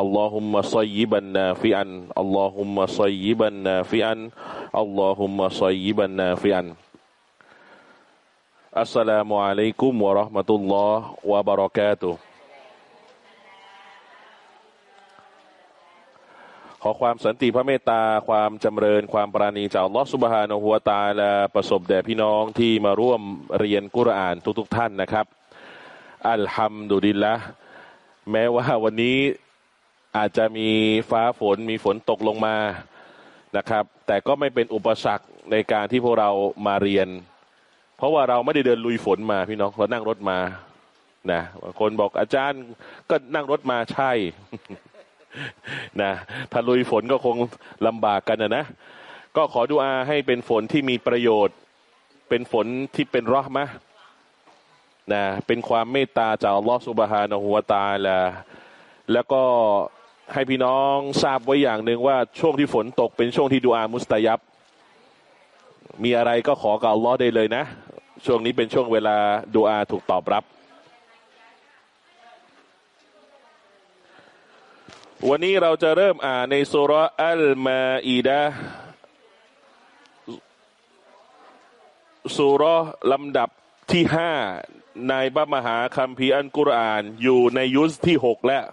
اللهم صيبا نافعا اللهم صيبا نافعا اللهم صيبا نافعا السلام عليكم ورحمة الله وبركاته ขอความสันติพระเมตตาความจำเริญความปราณีจากอัลลอฮฺสุบฮานะฮัวตาลาประสบแด่พี่น้องที่มาร่วมเรียนกุรอานทุกๆทท่านนะครับ อัลฮัมดุลิลละแม้ว่าวันนี้ อาจจะมีฟ้าฝนมีฝนตกลงมานะครับ แต่ก็ไม่เป็นอุปสรรคในการที่พวกเรามาเรียน เพราะว่าเราไม่ได้เดินลุยฝนมาพี่น้องเรานั่งรถมานะคนบอกอาจารย์ก็นั่งรถมาใช่นะถ้าลุยฝนก็คงลำบากกันนะนะ ก็ขอดูอาให้เป็นฝนที่มีประโยชน์ เป็นฝนที่เป็นรอมะนะเป็นความเมตตาจากอัลลอฮฺสุบฮานะฮูวาตาลาแล้วก็ ให้พี่น้องทราบไว้อย่างหนึ่งว่าช่วงที่ฝนตกเป็นช่วงที่ดูอามุสตายับ มีอะไรก็ขอกับอัลลอฮ์ได้เลยนะ ช่วงนี้เป็นช่วงเวลาดูอาถูกตอบรับ วันนี้เราจะเริ่มอ่านในสุรอัลมาอีดะสุรลำดับที่ห้าในพระมหาคัมภีร์อันกุรอานอยู่ในยุสที่หกแล้ว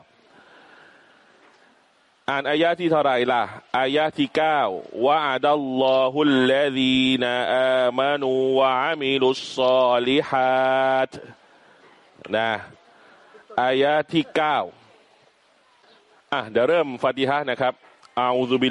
อ่านอายะที่เท่าไรล่ะอายะที่เก้าวะอัดัลลอฮุลลดีนาอามานูวะอามิลุสซอลิฮัดนะอายะที่เก้าอะเดี๋ยวเริ่มฟาติฮะนะครับอาอุซุบิ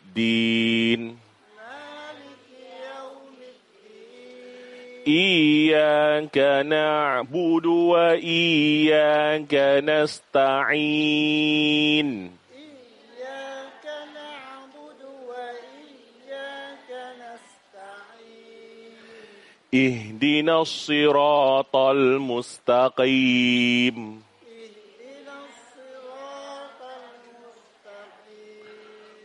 إياك نعبد وإياك نستعين. إياك نعبد وإياك نستعين. اهدنا الصراط المستقيم.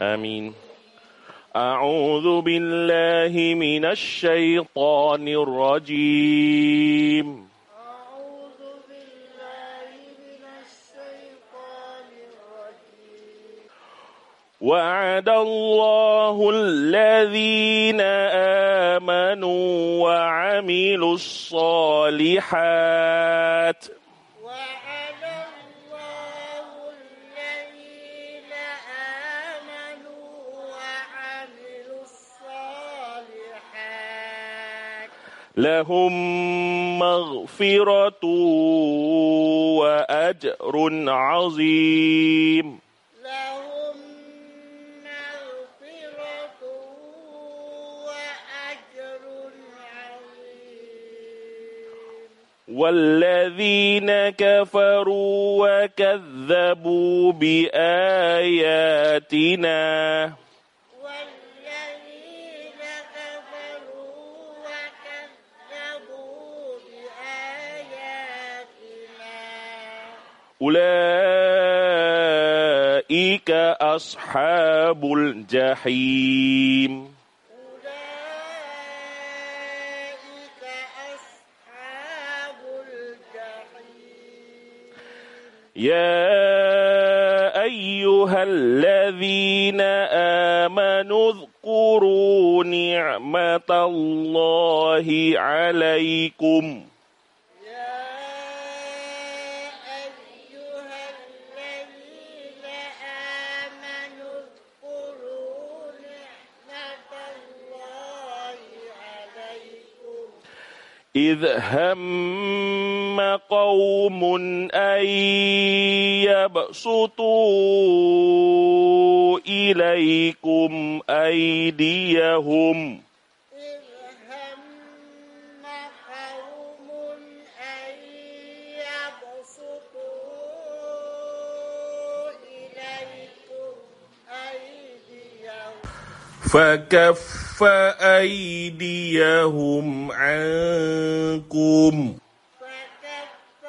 آمين. أعوذ بالله من الشيطان الرجيم. أعوذ بالله من الشيطان الرجيم. وعد الله الذين آمنوا وعملوا الصالحات لهم مغفرة وأجر عظيم. لهم مغفرة وأجر عظيم. والذين كفروا وكذبوا بآياتنا أولئك أصحاب الجحيم. أولئك أصحاب الجحيم. يا أيها الذين آمنوا اذكروا نعمة الله عليكم. إذ هم قوم أن يبسطوا إليكم أيديهم فكف أيديهم عنكم. فكف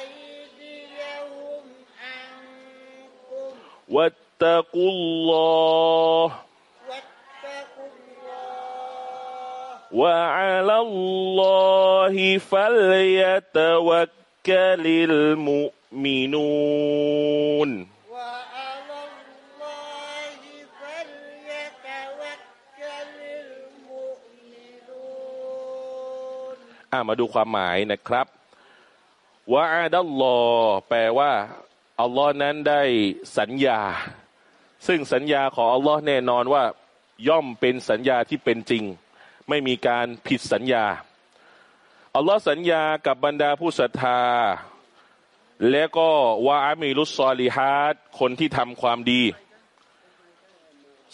أيديهم عنكم. واتقوا الله. واتقوا الله. وعلى الله فليتوكل المؤمنون. มาดูความหมายนะครับวะอาดัลลอแปลว่าอัลลอฮ์นั้นได้สัญญา ซึ่งสัญญาของอัลลอฮ์แน่นอนว่า ย่อมเป็นสัญญาที่เป็นจริง ไม่มีการผิดสัญญาอัลลอฮ์สัญญากับบรรดาผู้ศรัทธา และก็วาอามีลุสซอลิฮัดคนที่ทำความดี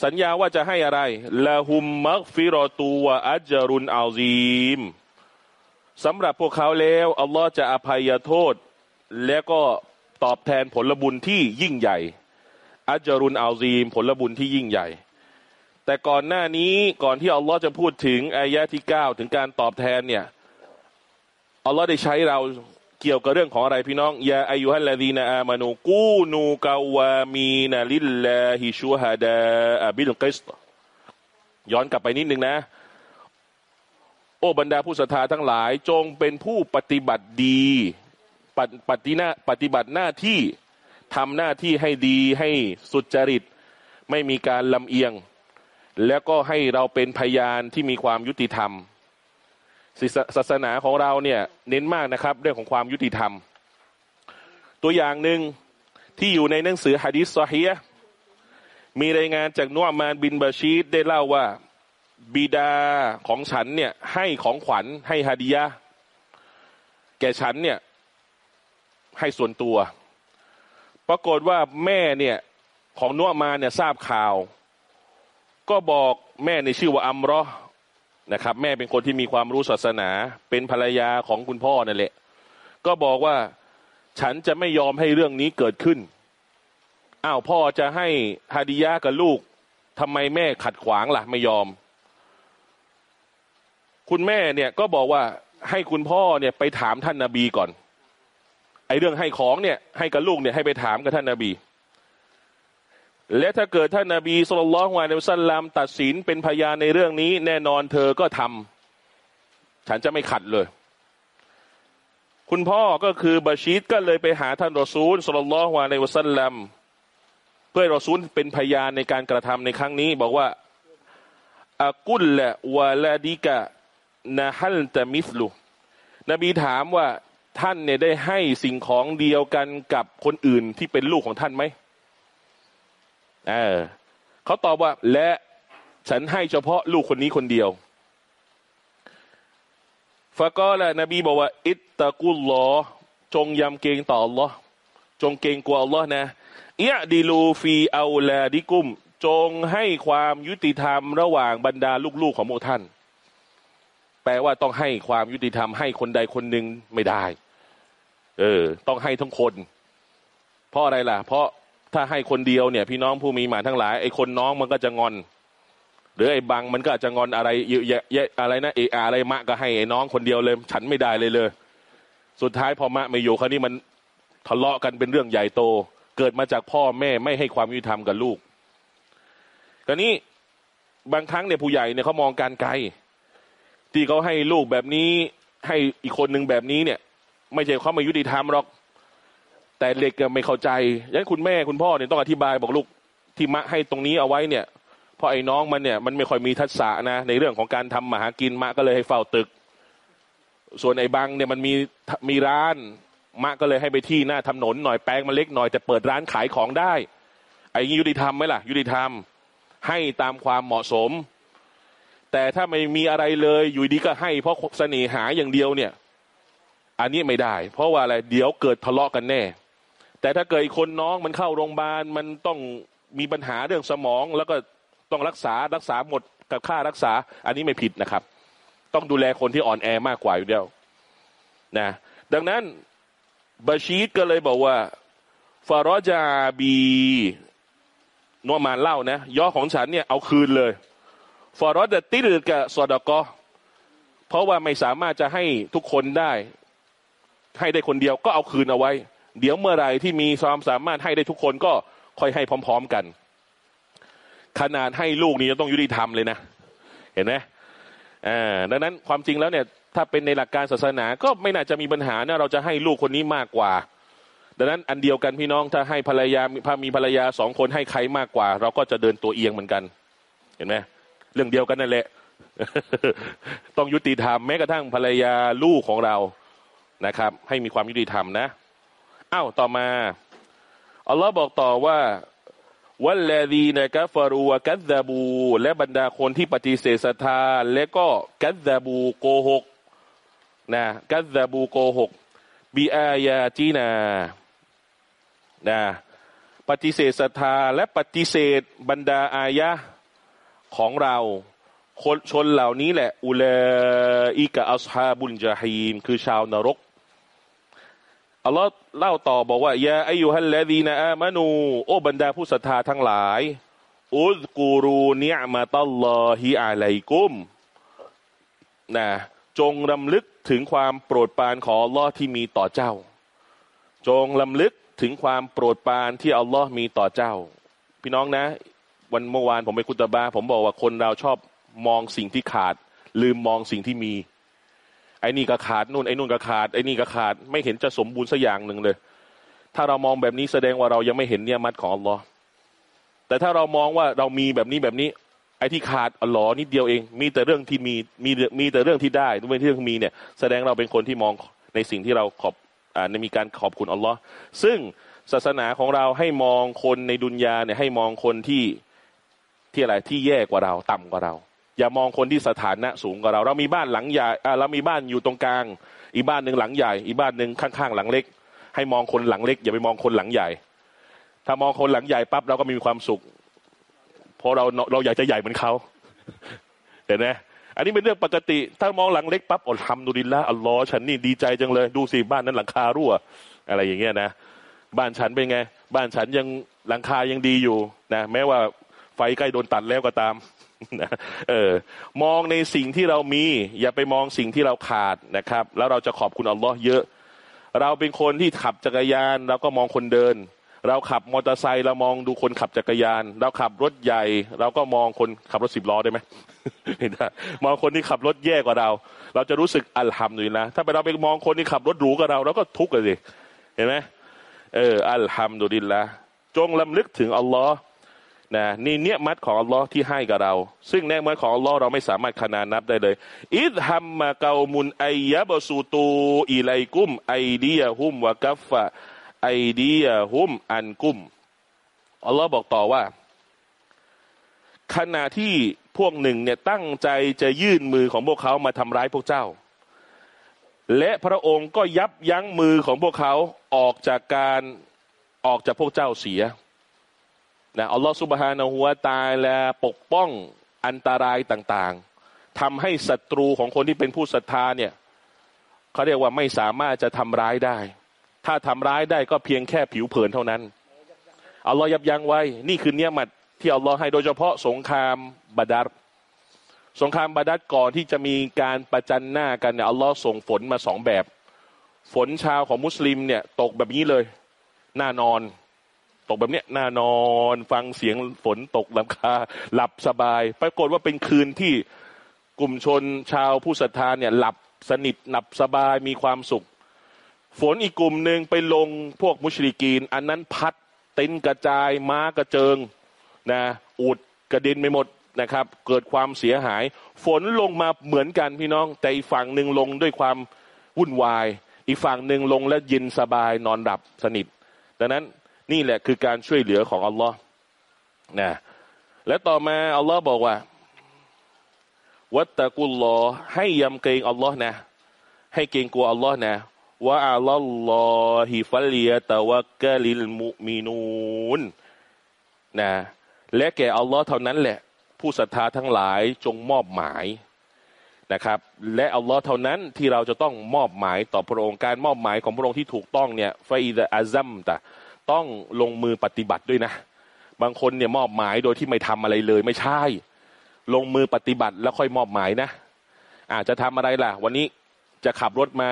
สัญญาว่าจะให้อะไรละหุมมักฟิรอตูวะอัจจารุนอัลซีม สำหรับพวกเขาแล้วอัลลอฮ์จะอภัยโทษ และก็ตอบแทนผลบุญที่ยิ่งใหญ่ อัจารุนอัลซีมผลบุญที่ยิ่งใหญ่ แต่ก่อนหน้านี้ก่อนที่อัลลอฮ์จะพูดถึงอายะที่เก้าถึงการตอบแทนเนี่ยอัลลอฮ์ได้ใช้เราเกี่ยวกับเรื่องของอะไรพี่น้องยาอายุฮัลลาดีนาอามานูกูนูกาวามีนาลิลลาฮิชูฮาดาบิลกิสย้อนกลับไปนิดนึงนะ โอ้บรรดาผู้ศรัทธาทั้งหลาย จงเป็นผู้ปฏิบัติดีปฏิปฏิหน้าปฏิบัติหน้าที่ทำหน้าที่ให้ดีให้สุจริต ไม่มีการลำเอียง แล้วก็ให้เราเป็นพยานที่มีความยุติธรรมศาสนาของเราเนี่ยเน้นมากนะครับ เรื่องของความยุติธรรม ตัวอย่างหนึ่งที่อยู่ในหนังสือฮะดิษซอฮียะห์มีรายงานจากนุอ์มานบินบาชีดได้เล่าว่า บิดาของฉันเนี่ยให้ของขวัญให้ฮาดิยะแก่ฉันเนี่ยให้ส่วนตัว ปรากฏว่าแม่เนี่ยของนัวมาเนี่ยทราบข่าว ก็บอกแม่ในชื่อว่าอัมรอนะครับ แม่เป็นคนที่มีความรู้ศาสนา เป็นภรรยาของคุณพ่อนั่นแหละ ก็บอกว่าฉันจะไม่ยอมให้เรื่องนี้เกิดขึ้น อ้าวพ่อจะให้ฮาดิยะกับลูกทำไมแม่ขัดขวางล่ะ ไม่ยอม คุณแม่เนี่ยก็บอกว่าให้คุณพ่อเนี่ยไปถามท่านนาบีก่อน ไอ้เรื่องให้ของเนี่ย ให้กับลูกเนี่ยให้ไปถามกับท่านนาบี และถ้าเกิดท่านนาบีสุลต่านละฮ์วาเลวซัลลัมตัดสินเป็นพยานในเรื่องนี้ แน่นอนเธอก็ทำฉันจะไม่ขัดเลย คุณพ่อก็คือบาชีดก็เลยไปหาท่านรอซูลสุลต่านละฮ์วาเลวซัลลัมเพื่อรอซูลเป็นพยานในการกระทำในครั้งนี้ บอกว่าอากุลละวาลาดิกะ นะฮัลตะมิสลุนบีถามว่าท่านเนี่ยได้ให้สิ่งของเดียวกันกับคนอื่นที่เป็นลูกของท่านไหมเออเขาตอบว่า และฉันให้เฉพาะลูกคนนี้คนเดียวฟะก็ละนบีบอกว่า อิตตะกุลลอจงยำเกรงต่ออัลลอฮ์จงเกรงกลัวอัลลอฮ์นะอิยะดีลูฟีเอาลาดิกุม จงให้ความยุติธรรมระหว่างบรรดาลูกๆของพวกท่าน ลว่าต้องให้ความยุติธรรมให้คนใดคนหนึ่งไม่ได้ เออ ต้องให้ทั้งคน เพราะอะไรล่ะ เพราะถ้าให้คนเดียวเนี่ย พี่น้องผู้มีหมาทั้งหลายไอ้คนน้องมันก็จะงอน หรือไอ้บังมันก็จะงอนอะไรเยอะแยะอะไรนะเอออะไรมะก็ให้ไอ้น้องคนเดียวเลย ฉันไม่ได้เลยเลย สุดท้ายพอมะไม่อยู่คราวนี้มันทะเลาะกันเป็นเรื่องใหญ่โต เกิดมาจากพ่อแม่ไม่ให้ความยุติธรรมกับลูกกรนี้บางครั้งเนี่ยผู้ใหญ่เนี่ยเขามองการไกล ที่เขาให้ลูกแบบนี้ ให้อีกคนหนึ่งแบบนี้เนี่ย ไม่ใช่เขาไม่ยุติธรรมหรอก แต่เด็กไม่เข้าใจยันคุณแม่คุณพ่อเนี่ยต้องอธิบายบอกลูกที่มะให้ตรงนี้เอาไว้เนี่ยเพราะไอ้น้องมันเนี่ยมันไม่ค่อยมีทักษะนะ ในเรื่องของการทำมาหากินมะก็เลยให้เฝ้าตึก ส่วนไอ้บังเนี่ยมันมีมีร้านมะก็เลยให้ไปที่หน้าถนนหน่อยแปลงมันเล็กหน่อยแต่เปิดร้านขายของได้ ไอ้ยุติธรรมไหมล่ะ ยุติธรรมให้ตามความเหมาะสม แต่ถ้าไม่มีอะไรเลยอยู่ดีก็ให้ เพราะเสน่หาอย่างเดียวเนี่ย อันนี้ไม่ได้ เพราะว่าอะไรเดี๋ยวเกิดทะเลาะกันแน่ แต่ถ้าเกิดคนน้องมันเข้าโรงพยาบาลมันต้องมีปัญหาเรื่องสมอง แล้วก็ต้องรักษารักษาหมดกับค่ารักษา อันนี้ไม่ผิดนะครับ ต้องดูแลคนที่อ่อนแอมากกว่าอยู่เดียวนะดังนั้นบาชีดก็เลยบอกว่าฟารอจาบีนัวมานเล่านะย่อของฉันเนี่ยเอาคืนเลย ฟารอดติรกะสอดกอเพราะว่าไม่สามารถจะให้ทุกคนได้ ให้ได้คนเดียวก็เอาคืนเอาไว้ เดี๋ยวเมื่อไรที่มีความสามารถให้ได้ทุกคนก็ค่อยให้พร้อม ๆกัน ขนาดให้ลูกนี่จะต้องยุติธรรมเลยนะ เห็นไหมอ่าดังนั้นความจริงแล้วเนี่ย ถ้าเป็นในหลักการศาสนาก็ไม่น่าจะมีปัญหานะเราจะให้ลูกคนนี้มากกว่าดังนั้นอันเดียวกันพี่น้องถ้าให้ภรรยาพามีภรรยาสองคนให้ใครมากกว่า เราก็จะเดินตัวเอียงเหมือนกัน เห็นไหม เรื่องเดียวกันนั่นแหละ ต้องยุติธรรมแม้กระทั่งภรรยาลูกของเรานะครับ ให้มีความยุติธรรมนะอ้าวต่อมาอัลลอฮ์บอกต่อว่าวัลลดีนะกัฟรูกัซซาบู และบรรดาคนที่ปฏิเสธศรัทธาและก็กัซซาบูโกหกนะกัซซาบูโกหกบีอายาจีนานะปฏิเสธศรัทธาและปฏิเสธบรรดาอายะ ของเราคนชนเหล่านี้แหละ อุลอิกะอัลฮาบุนจาฮีม คือชาวนรกอัลลอฮ์เล่าต่อบอกว่ายาอายุฮัลลดีนะอามานู โอ้บรรดาผู้ศรัทธาทั้งหลาย อุซกูรูเนียมาตัลลอฮิอาไลกุมนะจงรำลึกถึงความโปรดปรานของอัลลอฮ์ที่มีต่อเจ้า จงรำลึกถึงความโปรดปรานที่อัลลอฮ์มีต่อเจ้า พี่น้องนะ วันเมื่อวานผมไปคุตบาผมบอกว่าคนเราชอบมองสิ่งที่ขาด ลืมมองสิ่งที่มี ไอ้นี่ก็ขาดนู่นไอ้นู่นก็ขาดไอ้นี่ก็ขาด ไม่เห็นจะสมบูรณ์สักอย่างหนึ่งเลย ถ้าเรามองแบบนี้แสดงว่าเรายังไม่เห็นเนี่ยมัดของอัลลอฮ์แต่ถ้าเรามองว่าเรามีแบบนี้แบบนี้ ไอ้ที่ขาดอัลลอฮ์นิดเดียวเอง มีแต่เรื่องที่มีมีมีแต่เรื่องที่ได้ไม่ใช่เรื่องมีเนี่ย แสดงเราเป็นคนที่มองในสิ่งที่เราขอบอ่าในมีการขอบคุณอัลลอฮ์ซึ่งศาสนาของเราให้มองคนในดุนยาเนี่ยให้มองคนที่ ที่อะไรที่แย่กว่าเราต่ำกว่าเรา อย่ามองคนที่สถานะสูงกว่าเรา เรามีบ้านหลังใหญ่เรามีบ้านอยู่ตรงกลาง อีกบ้านหนึ่งหลังใหญ่ อีกบ้านหนึ่งข้างๆหลังเล็ก ให้มองคนหลังเล็ก อย่าไปมองคนหลังใหญ่ ถ้ามองคนหลังใหญ่ปั๊บเราก็มีความสุขเพราะเราเราอยากจะใหญ่เหมือนเขาเห็นไหมอันนี้เป็นเรื่องปกติ ถ้ามองหลังเล็กปั๊บอดทำดูดินละอัลลอฮ์ฉันนี่ดีใจจังเลย ดูสิบ้านนั้นหลังคารั่ว อะไรอย่างเงี้ยนะ บ้านฉันเป็นไง บ้านฉันยังหลังคายังดีอยู่นะ แม้ว่า ฟใกล้โดนตัดแล้วก็ตามเออมองในสิ่งที่เรามี อย่าไปมองสิ่งที่เราขาดนะครับ แล้วเราจะขอบคุณอัลลอฮ์เยอะ เราเป็นคนที่ขับจักรยานเราก็มองคนเดิน เราขับมอเตอร์ไซค์เรามองดูคนขับจักรยาน เราขับรถใหญ่ เราก็มองคนขับรถสิบล้อได้ไหมมองคนที่ขับรถแย่กว่าเรา เราจะรู้สึกอัลฮัมดุลิลละถ้าไปเราไปมองคนที่ขับรถหรูกว่าเราเราก็ทุกข์เลยสิเห็นไหมเอออัลฮัมดุลิลละจงลำลึกถึงอัลลอฮ์ นะนี่เนียมัดของอัลลอฮ์ที่ให้กับเรา ซึ่งแนมัดของอัลลอฮ์เราไม่สามารถขนานนับได้เลย อิดฮัมมาเกามุนไอยะบสูตูอิไลกุม ไอเดียฮุมวะกัฟฟะไอเดียฮุมอันกุมอัลลอฮ์บอกต่อว่า ขณะที่พวกหนึ่งเนี่ยตั้งใจจะยื่นมือของพวกเขามาทำร้ายพวกเจ้า และพระองค์ก็ยับยั้งมือของพวกเขาออกจากการออกจากพวกเจ้าเสีย นะอัลลอฮฺสุบฮานะฮัวตายและปกป้องอันตรายต่างๆทำให้ศัตรูของคนที่เป็นผู้ศรัทธาเนี่ยเขาเรียกว่าไม่สามารถจะทำร้ายได้ ถ้าทำร้ายได้ก็เพียงแค่ผิวเผินเท่านั้นอัลลอฮฺยับยั้งไว้ นี่คือเนี้ยมัดที่อัลลอฮฺให้โดยเฉพาะสงครามบาดัรสงครามบาดัรก่อนที่จะมีการประจันหน้ากันเนี่ยอัลลอฮ์ส่งฝนมาสองแบบ ฝนชาวของมุสลิมเนี่ยตกแบบนี้เลย หน้านอน ตกแบบเนี้ยน้านอนฟังเสียงฝนตกลำคา หลับสบาย ปรากฏว่าเป็นคืนที่กลุ่มชนชาวผู้ศรัทธาเนี่ยหลับสนิทหลับสบายมีความสุข ฝนอีกกลุ่มหนึ่งไปลงพวกมุชริกีน อันนั้นพัดเต็นกระจายม้ากระเจิงนะอุดกระเด็นไปหมดนะครับ เกิดความเสียหาย ฝนลงมาเหมือนกันพี่น้อง แต่อีกฝั่งหนึ่งลงด้วยความวุ่นวาย อีกฝั่งหนึ่งลงแล้วเย็นสบายนอนหลับสนิท ดังนั้น นี่แหละคือการช่วยเหลือของอัลลอฮ์นะและต่อมาอัลลอฮ์บอกว่า วัตตะกุลลอให้ยำเกรงอัลลอฮ์นะ ให้เกรงกลัวอัลลอฮ์นะว่าอัลลอฮิฟัลียตะวักะลิลมุมินูนนะและแก่อัลลอฮ์เท่านั้นแหละ ผู้ศรัทธาทั้งหลายจงมอบหมายนะครับ และอัลลอฮ์เท่านั้นที่เราจะต้องมอบหมายต่อพระองค์การมอบหมายของพระองค์ที่ถูกต้องเนี่ยไฟอิดะอาซัมตะ ต้องลงมือปฏิบัติด้วยนะ บางคนเนี่ยมอบหมายโดยที่ไม่ทำอะไรเลยไม่ใช่ ลงมือปฏิบัติแล้วค่อยมอบหมายนะ อาจจะทำอะไรล่ะ วันนี้จะขับรถมา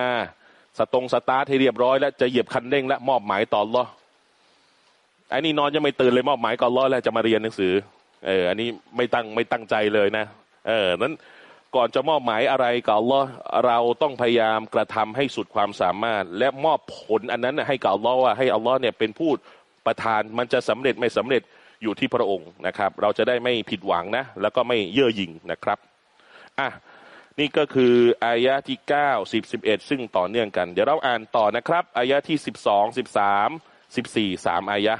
สตงสตาร์ทให้เรียบร้อย แล้วจะเหยียบคันเร่งแล้วมอบหมายต่อรอไอ้นี่นอนยังไม่ตื่นเลยมอบหมายก่อนรอแล้วจะมาเรียนหนังสือ เออ อันนี้ไม่ตั้งไม่ตั้งใจเลยนะ เออนั้น ก่อนจะมอบหมายอะไรกับอัลลอฮ์เราต้องพยายามกระทำให้สุดความสามารถ และมอบผลอันนั้นให้กับอัลลอฮ์ว่าให้อัลลอฮ์เนี่ยเป็นผู้ประทานมันจะสำเร็จไม่สำเร็จอยู่ที่พระองค์นะครับ เราจะได้ไม่ผิดหวังนะ แล้วก็ไม่เย่อหยิ่งนะครับอะนี่ก็คืออายะที่เก้าสิบสิบเอ็ดซึ่งต่อเนื่องกัน เดี๋ยวเราอ่านต่อนะครับอายะที่สิบสองสิบสามสิบสี่สามอายะ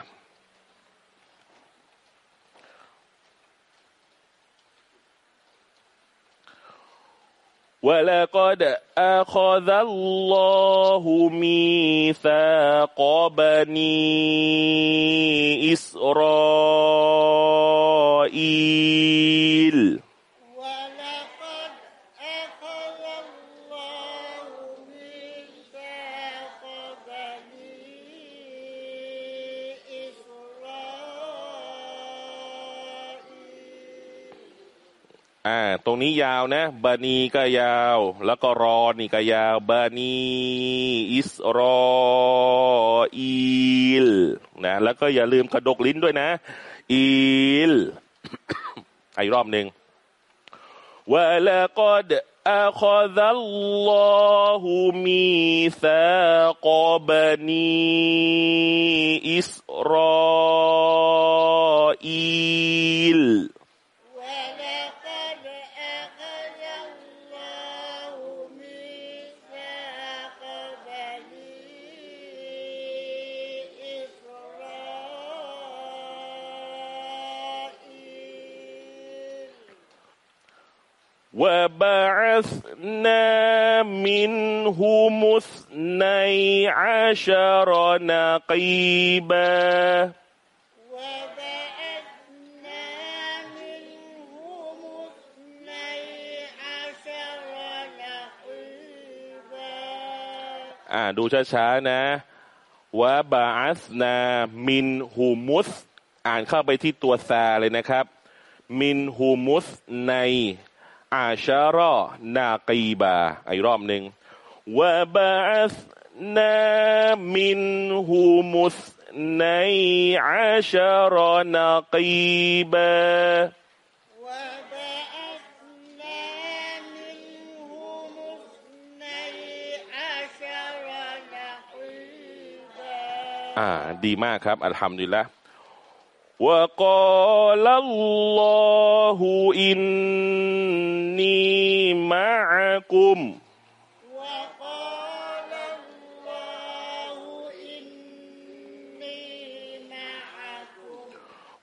ولقد أخذ الله ميثاق بني إسرائيل อ่า ตรงนี้ยาวนะบานีก็ยาว แล้วก็รอนี่ก็ยาวบานีอิสรออีลนะ แล้วก็อย่าลืมกระดกลิ้นด้วยนะ อีล อีกรอบหนึ่ง ولقد أخذ الله ميثاق بني إسرائيل وبعثنا منهم اثني عشر نقيبا وبعثنا منهم اثني عشر نقيبا อ่าดูช้าๆนะวะบาอัสนามินฮูมุสอ่านเข้าไปที่ตัวซาเลยนะครับ มินฮูมุสใน อาชารอนากีบาอีกรอบหนึ่งวะบาอัสนามินฮูมุสในอาชารอนากีบา وبعثنا منهم اثني عشر نقيبا อ่า ดีมากครับ อัลฮัมดุลิลละ وقال الله إني معكم وقال الله إني معكم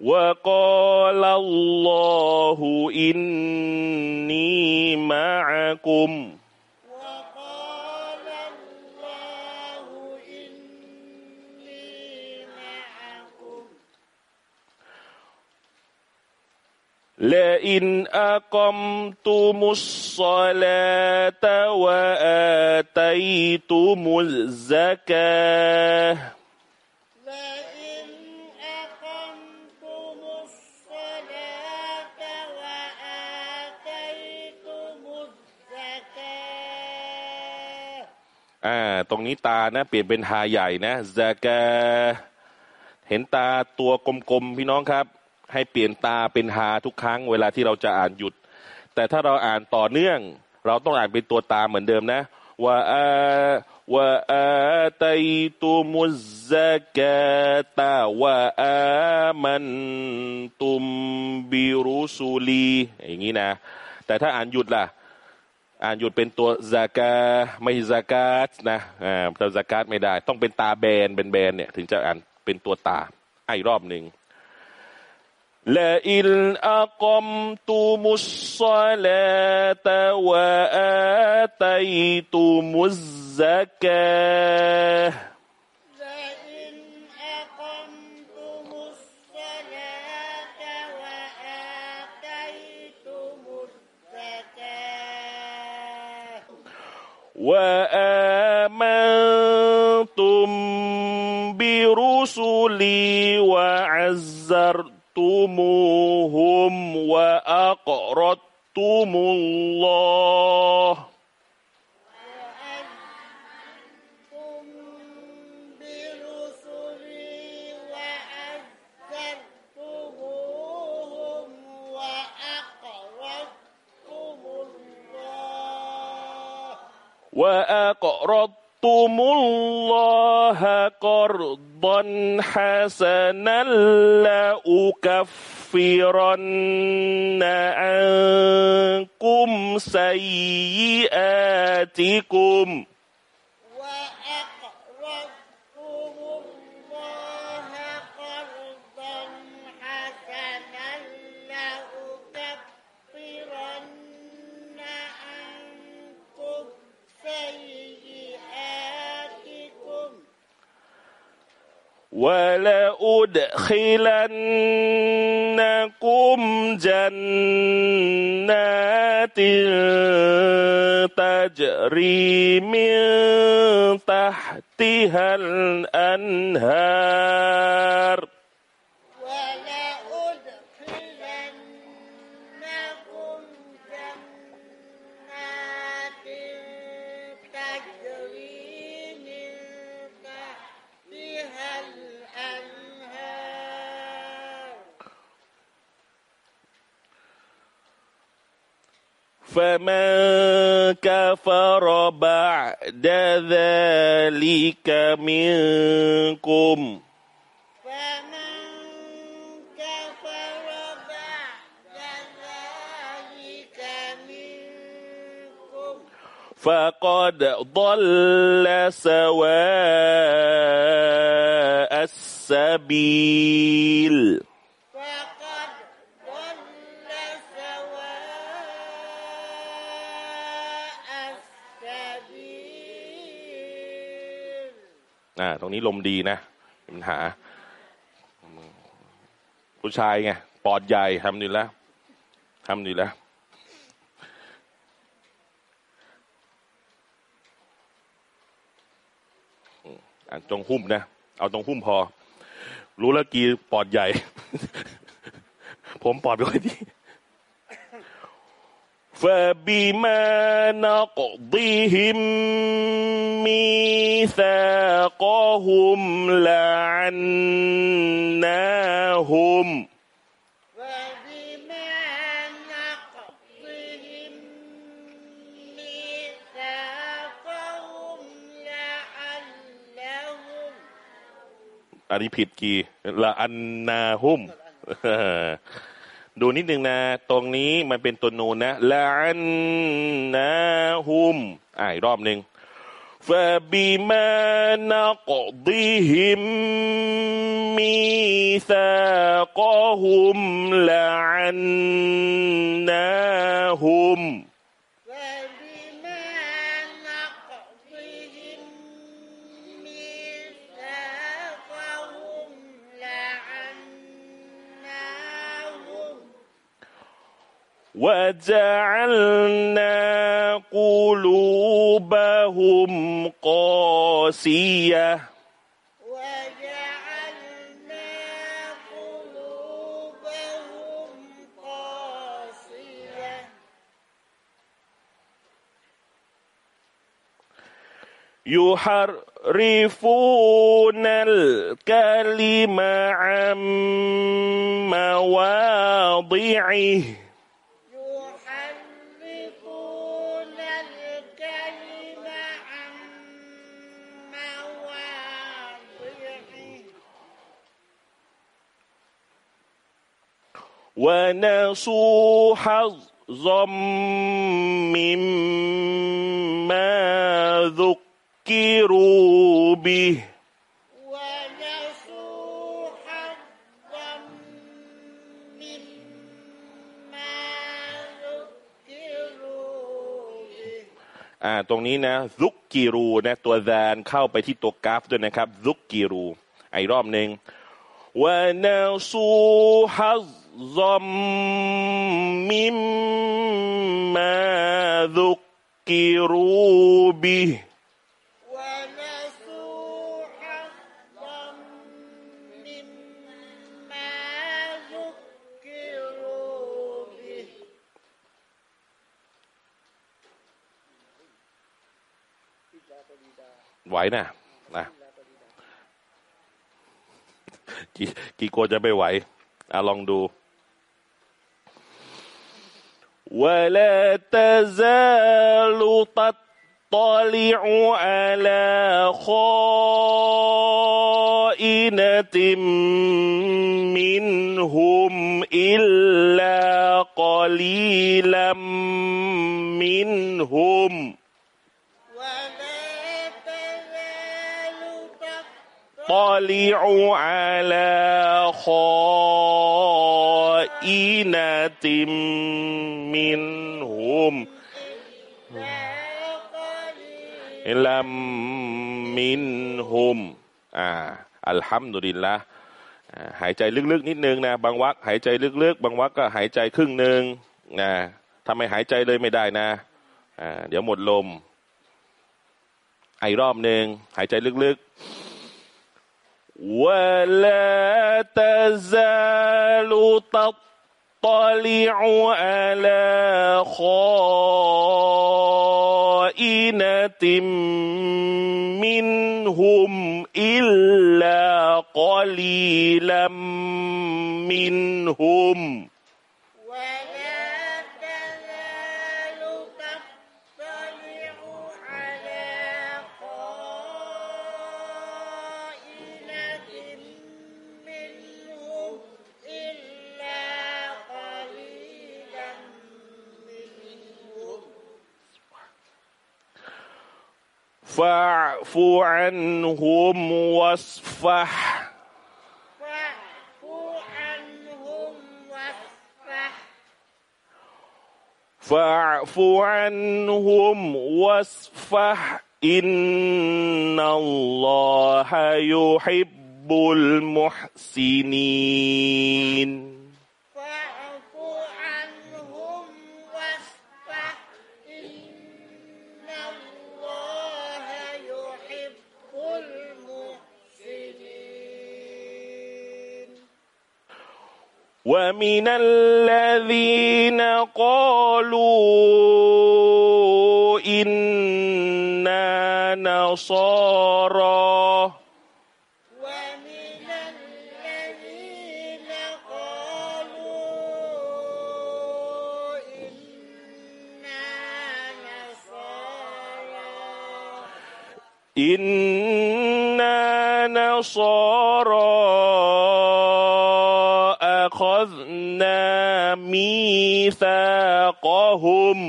وقال الله إني معكم لئن أقمتم الصلاة وآتيتم الزكاة لئن أقمتم الصلاة وآتيتم الزكاة อ่า ตรงนี้ตานะ เปลี่ยนเป็นฮาใหญ่นะซากาเห็นตาตัวกลมๆพี่น้องครับ ให้เปลี่ยนตาเป็นฮาทุกครั้งเวลาที่เราจะอ่านหยุด แต่ถ้าเราอ่านต่อเนื่อง เราต้องอ่านเป็นตัวตาเหมือนเดิมนะว่าอาวะอาตัยตุมุซซากาตาวะอามันตุมบิรุสุลีอย่างนี้นะ แต่ถ้าอ่านหยุดล่ะ อ่านหยุดเป็นตัวซากาไม่ซากาตนะอ่าตัวซากาตไม่ได้ ต้องเป็นตาแบนเป็นแบนเนี่ย ถึงจะอ่านเป็นตัวตาอีกรอบหนึ่ง لئن أقمتم الصلاة وآتيتم الزكاة. لئن أقمتم الصلاة وآتيتم الزكاة. وآمنتم برسلي وعزرتموهم وأقرضتم الله وأنتم برسلي وعزرتموهم وأقرضتم الله وأقرضتم الله قرضا حسنا لأكفرن عنكم سيئاتكم ولأدخلنكم جنات تجري من تحتها الأنهار فمن كفر بعد ذلك منكم. فمن كفر بعد ذلك منكم فقد ضل سواء السبيل. ตรงนี้ลมดีนะปัญหา ผู้ชายไงปอดใหญ่ทำดีแล้วทำดีแล้วอะตรงหุ้มนะ เอาตรงหุ้มพอ รู้แล้วกีปอดใหญ่ ผมปอดไม่ค่อยดี فبما نقضهم ميثاقهم لعناهم وبما نقضهم ميثاقهم لعلهم อันนี้ผิดกี่ละอันนาหุ้ม ดูนิดนึงนะ ตรงนี้มันเป็นตัวนูนนะละอันนาหุ้มอ่าอีกรอบหนึ่ง فبما نقضهم ميثاقهم لعناهم وجعلنا قلوبهم قاسية. وجعلنا قلوبهم قاسية. يحرفون الكلم عن مواضعه. ونسوا حظا مما ذكروا به ونسوا حظا مما ذكروا به อ่า ตรงนี้นะซุกกิรูนะ ตัวแซนเข้าไปที่ตัวกราฟด้วยนะครับซุกกิรูไอ้รอบหนึ่งวานาซูฮัซ อมมิมมาซุกกิรูบิ ونسوا حظا مما ذكروا به ไหวนะนะกี่กี่โกจะไม่ไหวอ่ะลองดู ولا تزال تطلع على خائنة منهم إلا قليلا منهم. ولا تزال طلع على خائنة منهم لم منهم อ่า อัลฮัมดุลิลละอ่าหายใจลึกๆนิดนึงนะ บางวักหายใจลึกๆ บางวักก็หายใจครึ่งหนึ่งนะถ้าไม่หายใจเลยไม่ได้นะอ่าเดี๋ยวหมดลม ไอรอบหนึ่งหายใจลึกๆ ولا تزال تطلع على خائنة منهم إلا قليلا منهم. فاعف عنهم واصفح. فاعف عنهم واصفح. إن الله يحب المحسنين. ومن الذين قالوا إنا نصارى ميثاقهم.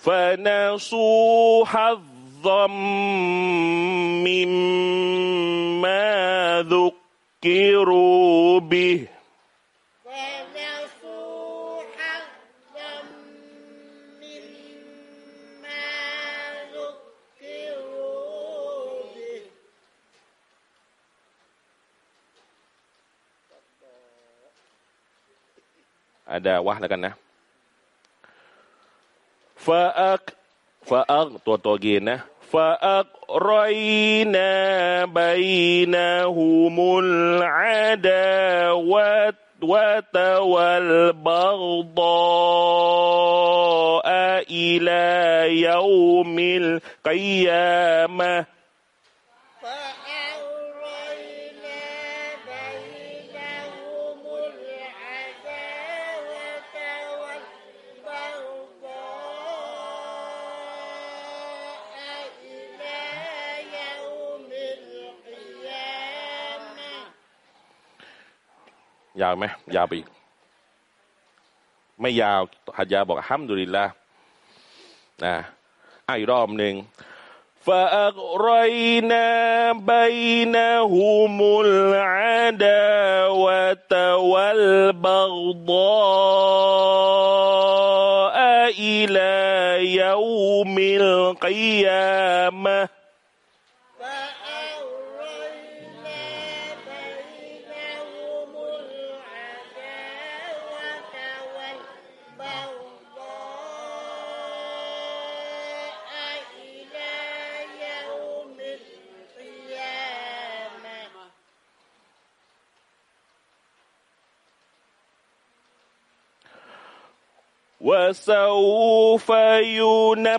فنسوا حظا مما ذكروا به. ได้วะแล้วกันนะฟาอักฟาอักตัวตัวกีนนะฟาอักรอยนาบัยนาหูมุลอาดาวะวะตะวัลบัลดาอิลายูมิลกิยามะ ยาวไหมยาวไปอีก ไม่ยาวหัดยาบอกห้ามดุลิลละนะอ่ะอีกรอบหนึ่ง فأغرينا بينهم العداوة والبغضاء إلى يوم القيامة وسوف ينبئهم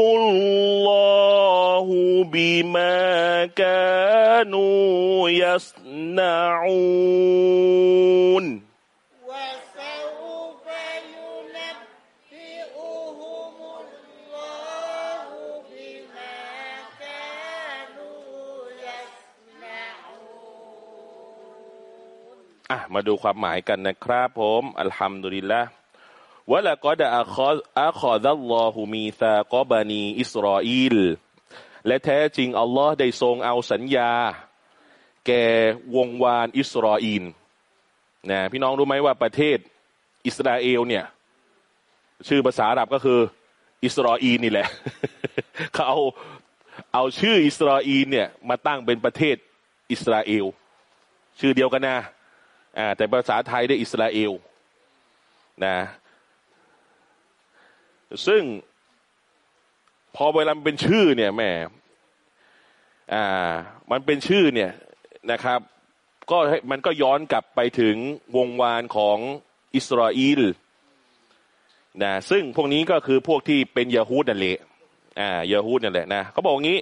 الله بما كانوا يصنعون. มาดูความหมายกันนะครับผมอัลฮัมดุลิลละวะละกอดะอัคออัคอดัลลอฮุมีซากอบานีอิสรออีลและแท้จริงอัลลอฮ์ได้ทรงเอาสัญญา แก่วงวานอิสรออีลนะพี่น้องรู้ไหมว่าประเทศอิสราเอลเนี่ย ชื่อภาษาอาหรับก็คือ อิสรออีนี่แหละเขาเอาเอาชื่ออิสราอีลเนี่ย มาตั้งเป็นประเทศอิสราเอล ชื่อเดียวกันนะ อ่าแต่ภาษาไทยได้อิสราเอลนะซึ่งพอเวลามันเป็นชื่อเนี่ยแม่อ่ามันเป็นชื่อเนี่ยนะครับ ก็มันก็ย้อนกลับไปถึงวงวานของอิสราเอลนะซึ่งพวกนี้ก็คือพวกที่เป็นยาฮูดนั่นแหละอ่ายาฮูดนั่นแหละนะเขาบอกอย่างนี้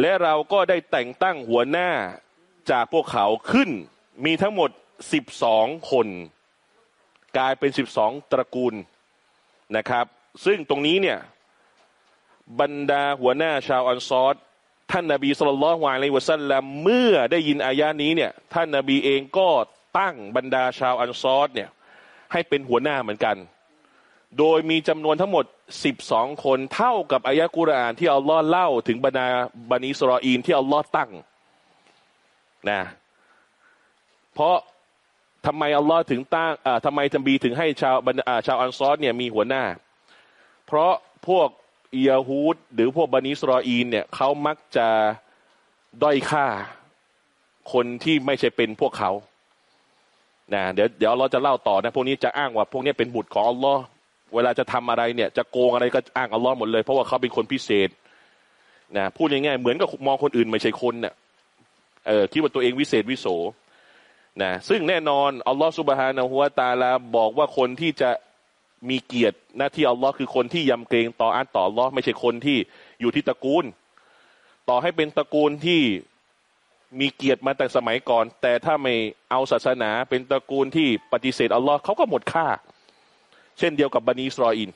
และเราก็ได้แต่งตั้งหัวหน้าจากพวกเขาขึ้นมีทั้งหมด สิบสองคน กลายเป็นสิบสองตระกูลนะครับ ซึ่งตรงนี้เนี่ยบรรดาหัวหน้าชาวอันซอรท่านนาบีสุลต่านละฮ์วะอะลัยวะสัลลัมเมื่อได้ยินอายานี้เนี่ยท่านนาบีเองก็ตั้งบรรดาชาวอันซอรเนี่ยให้เป็นหัวหน้าเหมือนกัน โดยมีจำนวนทั้งหมด 12 คนเท่ากับอายะกุรอานที่อัลลอฮ์เล่าถึงบรรดาบันิสรออีนที่อัลลอฮ์ตั้งนะเพราะ ทำไมอัลลอฮ์ถึงตั้งทำไมทัมบีถึงให้ชาวบรรดาชาวอันซอรเนี่ยมีหัวหน้า เพราะพวกยาฮูดหรือพวกบันิสรออีนเนี่ยเขามักจะด้อยค่าคนที่ไม่ใช่เป็นพวกเขานะเดี๋ยวเดี๋ยวเราจะเล่าต่อนะพวกนี้จะอ้างว่าพวกนี้เป็นบุตรของอัลลอฮ์เวลาจะทำอะไรเนี่ย จะโกงอะไรก็อ้างอัลลอฮ์หมดเลย เพราะว่าเขาเป็นคนพิเศษนะพูดง่ายๆเหมือนกับมองคนอื่นไม่ใช่คนเนี่ยเออคิดว่าตัวเองวิเศษวิโส นะซึ่งแน่นอนอัลลอฮ์สุบฮานะฮุวาตาลาบอกว่าคนที่จะมีเกียรติหน้าที่อัลลอฮ์คือคนที่ยำเกรงต่ออันต่ออัลลอฮ์ไม่ใช่คนที่อยู่ที่ตระกูล ต่อให้เป็นตระกูลที่มีเกียรติมาแต่สมัยก่อน แต่ถ้าไม่เอาศาสนาเป็นตระกูลที่ปฏิเสธอัลลอฮ์เขาก็หมดค่า เช่นเดียวกับบันีอิสรออิน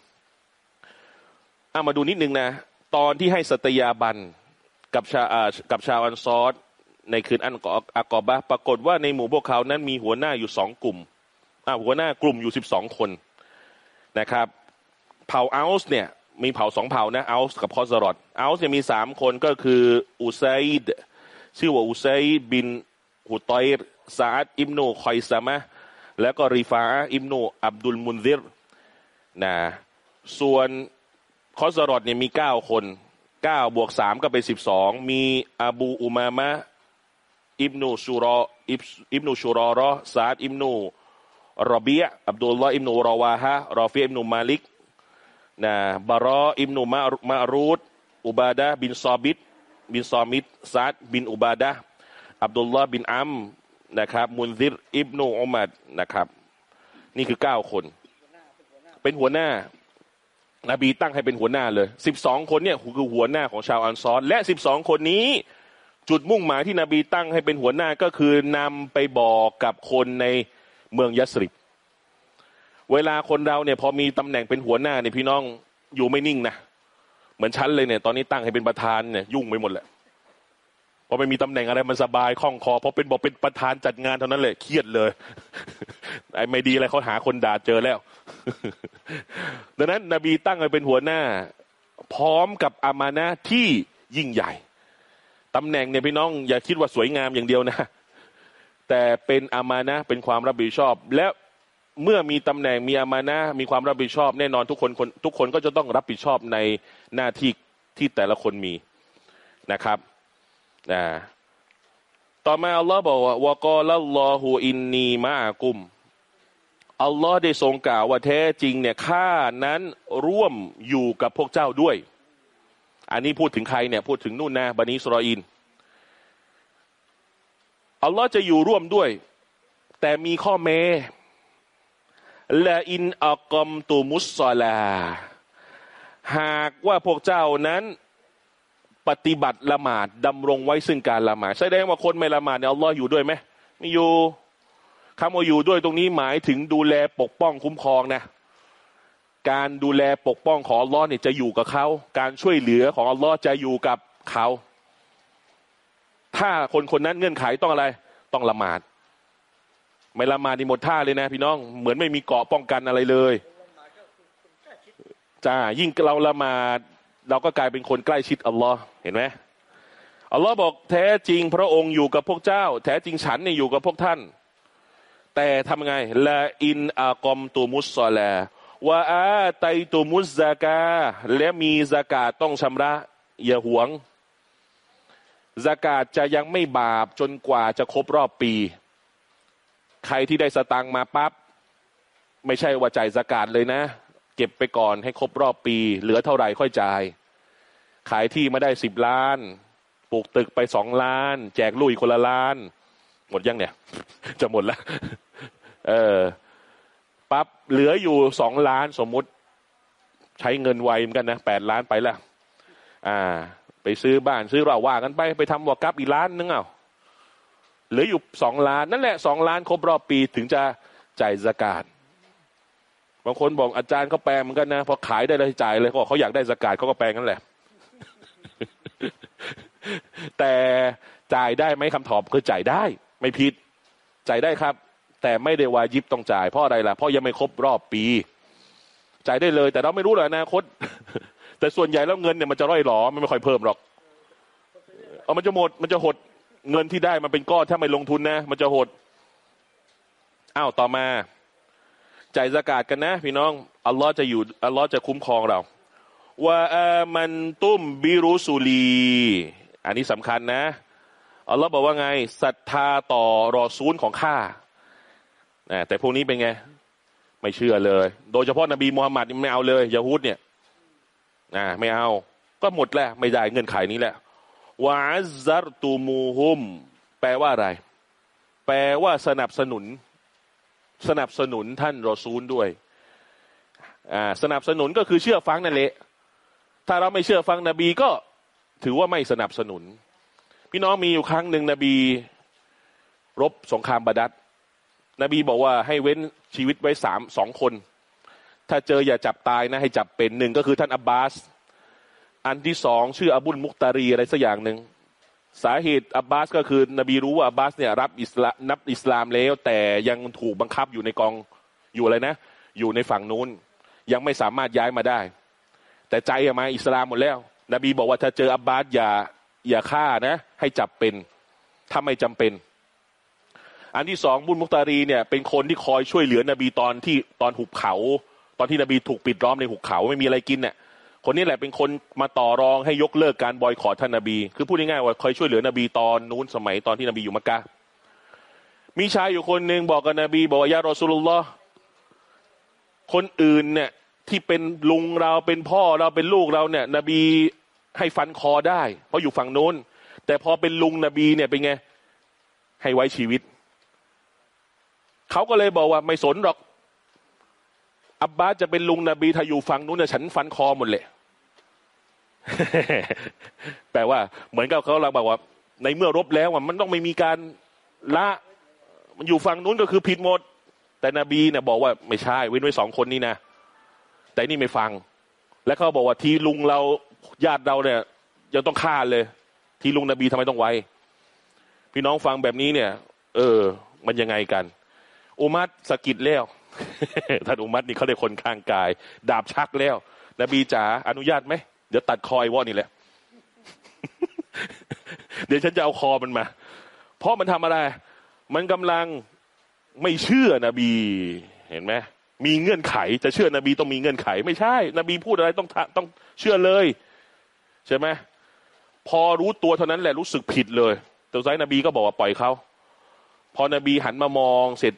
อามาดูนิดนึงนะ ตอนที่ให้สัตยาบันกับชาอ่ากับชาวอันซอร ในคืนอันกออากอบะปรากฏว่าในหมู่พวกเขานั้นมีหัวหน้าอยู่สองกลุ่มหัวหน้ากลุ่มอยู่สิบสองคนนะครับ เผ่าอัลส์เนี่ยมีเผ่าสองเผ่านะอัลส์กับคอสรอดอัลส์เนี่ยมีสามคนก็คืออุซัยด์ ชื่อว่าอุซัยด์ บินหุฎอยร์ซาดอิบนูคอยซามะแล้วก็รีฟาอะ อิบนูอับดุลมุนซิรนะส่วนคอซรอจเนี่ยมีเก้าคนเก้าบวกสามก็เป็นสิบสองมีอบูอุมามะ อิบนูซูรออิบอิบนูซูรอรอซาดอิบนูรอเบียะอับดุลลอฮ์อิบนูรอวาฮะรอฟีอ์ อิบนูมาลิกนะบารออิมนุมามารูดอุบาดะบินซอบิดบินซอมิดซาดบินอุบาดะอับดุลลอฮ์บินอัมนะครับ มุนซิรอิบนุอุมัดนะครับ นี่คือเก้าคน เป็นหัวหน้า นบีตั้งให้เป็นหัวหน้าเลยสิบสองคนเนี่ยคือหัวหน้าของชาวอันซอรและสิบสองคนนี้ จุดมุ่งหมายที่นบีตั้งให้เป็นหัวหน้าก็คือนำไปบอกกับคนในเมืองยัสริบเวลาคนเราเนี่ยพอมีตำแหน่งเป็นหัวหน้าเนี่ยพี่น้องอยู่ไม่นิ่งนะเหมือนฉันเลยเนี่ย ตอนนี้ตั้งให้เป็นประธานเนี่ยยุ่งไปหมดแหละพอไม่มีตำแหน่งอะไรมันสบายคล่องคอพอเป็นบอกเป็นประธานจัดงานเท่านั้นเลยเครียดเลยไอ้ไม่ดีอะไรเขาหาคนด่าเจอแล้ว ดังนั้นนบีตั้งให้เป็นหัวหน้า พร้อมกับอามานะที่ยิ่งใหญ่ ตำแหน่งเนี่ยพี่น้องอย่าคิดว่าสวยงามอย่างเดียวนะ แต่เป็นอามานะเป็นความรับผิดชอบ และเมื่อมีตำแหน่งมีอามานะมีความรับผิดชอบ แน่นอนทุกคนคนทุกคนก็จะต้องรับผิดชอบในหน้าที่ที่แต่ละคนมีนะครับนะต่อมาอัลลอฮ์บอกว่าวกอลัลลอฮูอินนีมาอากุมอัลลอฮ์ได้ทรงกล่าวว่าแท้จริงเนี่ยข้านั้นร่วมอยู่กับพวกเจ้าด้วย อันนี้พูดถึงใครเนี่ยพูดถึงนู่นนะบันิสรออินอัลลอฮ์จะอยู่ร่วมด้วย แต่มีข้อแม้ละอินอักอมตูมุสซอลา หากว่าพวกเจ้านั้นปฏิบัติละหมาดดำรงไว้ซึ่งการละหมาดแสดงว่าคนไม่ละหมาดเนี่ยอัลลอฮ์อยู่ด้วยไหมไม่อยู่คำว่าอยู่ด้วยตรงนี้หมายถึงดูแลปกป้องคุ้มครองนะ การดูแลปกป้องของอัลลอฮ์เนี่ยจะอยู่กับเขา การช่วยเหลือของอัลลอฮ์จะอยู่กับเขา ถ้าคนคนนั้นเงื่อนไขต้องอะไร ต้องละหมาด ไม่ละหมาดนี่หมดท่าเลยนะ พี่น้อง เหมือนไม่มีเกราะป้องกันอะไรเลยจ้ายิ่งเราละหมาด เราก็กลายเป็นคนใกล้ชิดอัลลอฮ์เห็นไหมอัลลอฮ์บอกแท้จริงพระองค์อยู่กับพวกเจ้า แท้จริงฉันเนี่ยอยู่กับพวกท่าน แต่ทำไงละอินอากอมตูมุสซอลา ว่าอาไตตูมุสซากา และมีซากาต้องชำระ อย่าหวงซากาจะยังไม่บาปจนกว่าจะครบรอบปี ใครที่ได้สตังมาปั๊บไม่ใช่ว่าจ่ายสกาดเลยนะ เก็บไปก่อนให้ครบรอบปี เหลือเท่าไหร่ค่อยจ่าย ขายที่มาได้สิบล้าน ปลูกตึกไปสองล้าน แจกลุยคนละล้าน หมดยังเนี่ย จะหมดแล้วเออ ปั๊บเหลืออยู่สองล้านสมมุติ ใช้เงินไวเหมือนกันนะแปดล้านไปแล้วอ่า ไปซื้อบ้านซื้อเราว่ากันไปไปทำวอกับอีกล้านนึงเอาเหลืออยู่สองล้าน นั่นแหละสองล้านครบรอบปีถึงจะจ่ายสกาดบางคนบอกอาจารย์เขาแปลเหมือนกันนะพอขายได้แล้วจ่ายเลยเขาบอกเขาอยากได้สกาดเขาก็แปลงั้นแหละ แต่จ่ายได้ไหมคำตอบคือจ่ายได้ ไม่ผิดจ่ายได้ครับ แต่ไม่ได้วายิบต้องจ่ายเพราะอะไรล่ะเพราะยังไม่ครบรอบปี จ่ายได้เลย แต่เราไม่รู้เลยอนาคต แต่ส่วนใหญ่แล้วเงินเนี่ยมันจะร่อยหรอมันไม่ค่อยเพิ่มหรอกเอามันจะหมดมันจะหดเงินที่ได้มันเป็นก้อนถ้าไม่ลงทุนนะ มันจะหดอ้าวต่อมาจ่ายสกาดกันนะ พี่น้องอัลลอฮ์จะอยู่อัลลอฮ์จะคุ้มครองเราว่าอามันตุ้มบิรุสุลี อันนี้สำคัญนะอัลลอฮ์บอกว่าไงศรัทธาต่อรอซูลของข้า แต่พวกนี้เป็นไง ไม่เชื่อเลย โดยเฉพาะนบีมูฮัมมัดไม่เอาเลยยาฮูดเนี่ยอ่าไม่เอา ก็หมดแล้วไม่ได้เงื่อนไขนี้แหละวาซัรตูมูฮุม แปลว่าอะไร แปลว่าสนับสนุน สนับสนุนท่านรอซูลด้วยอ่าสนับสนุนก็คือเชื่อฟังนั่นแหละ ถ้าเราไม่เชื่อฟังนบีก็ถือว่าไม่สนับสนุน พี่น้องมีอยู่ครั้งหนึ่งนบี รบสงครามบาดัด นบีบอกว่าให้เว้นชีวิตไว้สามสองคน ถ้าเจออย่าจับตายนะให้จับเป็นหนึ่งก็คือท่านอับบาส อันที่สองชื่ออบุลมุกตารีอะไรสักอย่างหนึ่งสาเหตุอับบาสก็คือนบีรู้ว่าอับบาสเนี่ยรับอิสลามนับอิสลามแล้ว แต่ยังถูกบังคับอยู่ในกองอยู่อะไรนะ อยู่ในฝั่งนู้น ยังไม่สามารถย้ายมาได้ แต่ใจมาอิสลามหมดแล้ว นบีบอกว่าถ้าเจออับบาสอย่าอย่าฆ่านะ ให้จับเป็นถ้าไม่จำเป็น อันที่สองบุญมุกตารีเนี่ยเป็นคนที่คอยช่วยเหลือนบีตอนที่ตอนหุบเขา ตอนที่นบีถูกปิดล้อมในหุบเขาไม่มีอะไรกินเนี่ยคนนี้แหละเป็นคนมาต่อรองให้ยกเลิกการบอยคอรท่านนบี คือพูดง่ายๆว่าคอยช่วยเหลือนบีตอนนู้นสมัยตอนที่นบีอยู่มักกะมีชายอยู่คนหนึ่งบอกกับนบีบอกว่ายารอสุลลอฮ์คนอื่นเนี่ยที่เป็นลุงเราเป็นพ่อเราเป็นลูกเราเนี่ย นบีให้ฟันคอได้ เพราะอยู่ฝั่งโน้น แต่พอเป็นลุงนบีเนี่ยเป็นไงให้ไว้ชีวิต เขาก็เลยบอกว่าไม่สนหรอก อับบาสจะเป็นลุงนบีถ้าอยู่ฝั่งนู้นฉันฟันคอหมดเลยแปลว่า เหมือนกับเขาเราบอกว่า ในเมื่อรบแล้วมันต้องไม่มีการละ มันอยู่ฝั่งนู้นก็คือผิดหมด แต่นบีเนี่ยบอกว่าไม่ใช่เว้นไว้สองคนนี้นะแต่นี่ไม่ฟัง แล้วเขาบอกว่าทีลุงเราญาติเราเนี่ยยังต้องฆ่าเลย ทีลุงนบีทำไมต้องไว้ พี่น้องฟังแบบนี้เนี่ย เออ มันยังไงกัน อุมัตสกิดแล้วท่านอุมัตนี่เขาเรียกคนข้างกาย ดาบชักแล้ว นบีจ๋าอนุญาตไหมเดี๋ยวตัดคอไอ้วอนี่แหละ เดี๋ยวฉันจะเอาคอมันมา เพราะมันทำอะไร มันกำลังไม่เชื่อนบีเห็นไหมมีเงื่อนไข จะเชื่อนบีต้องมีเงื่อนไข ไม่ใช่ นบีพูดอะไรต้องต้องเชื่อเลย ใช่ไหมพอรู้ตัวเท่านั้นแหละรู้สึกผิดเลยแต่สุดท้ายนบีก็บอกว่าปล่อยเขาพอนบีหันมามองเสร็จ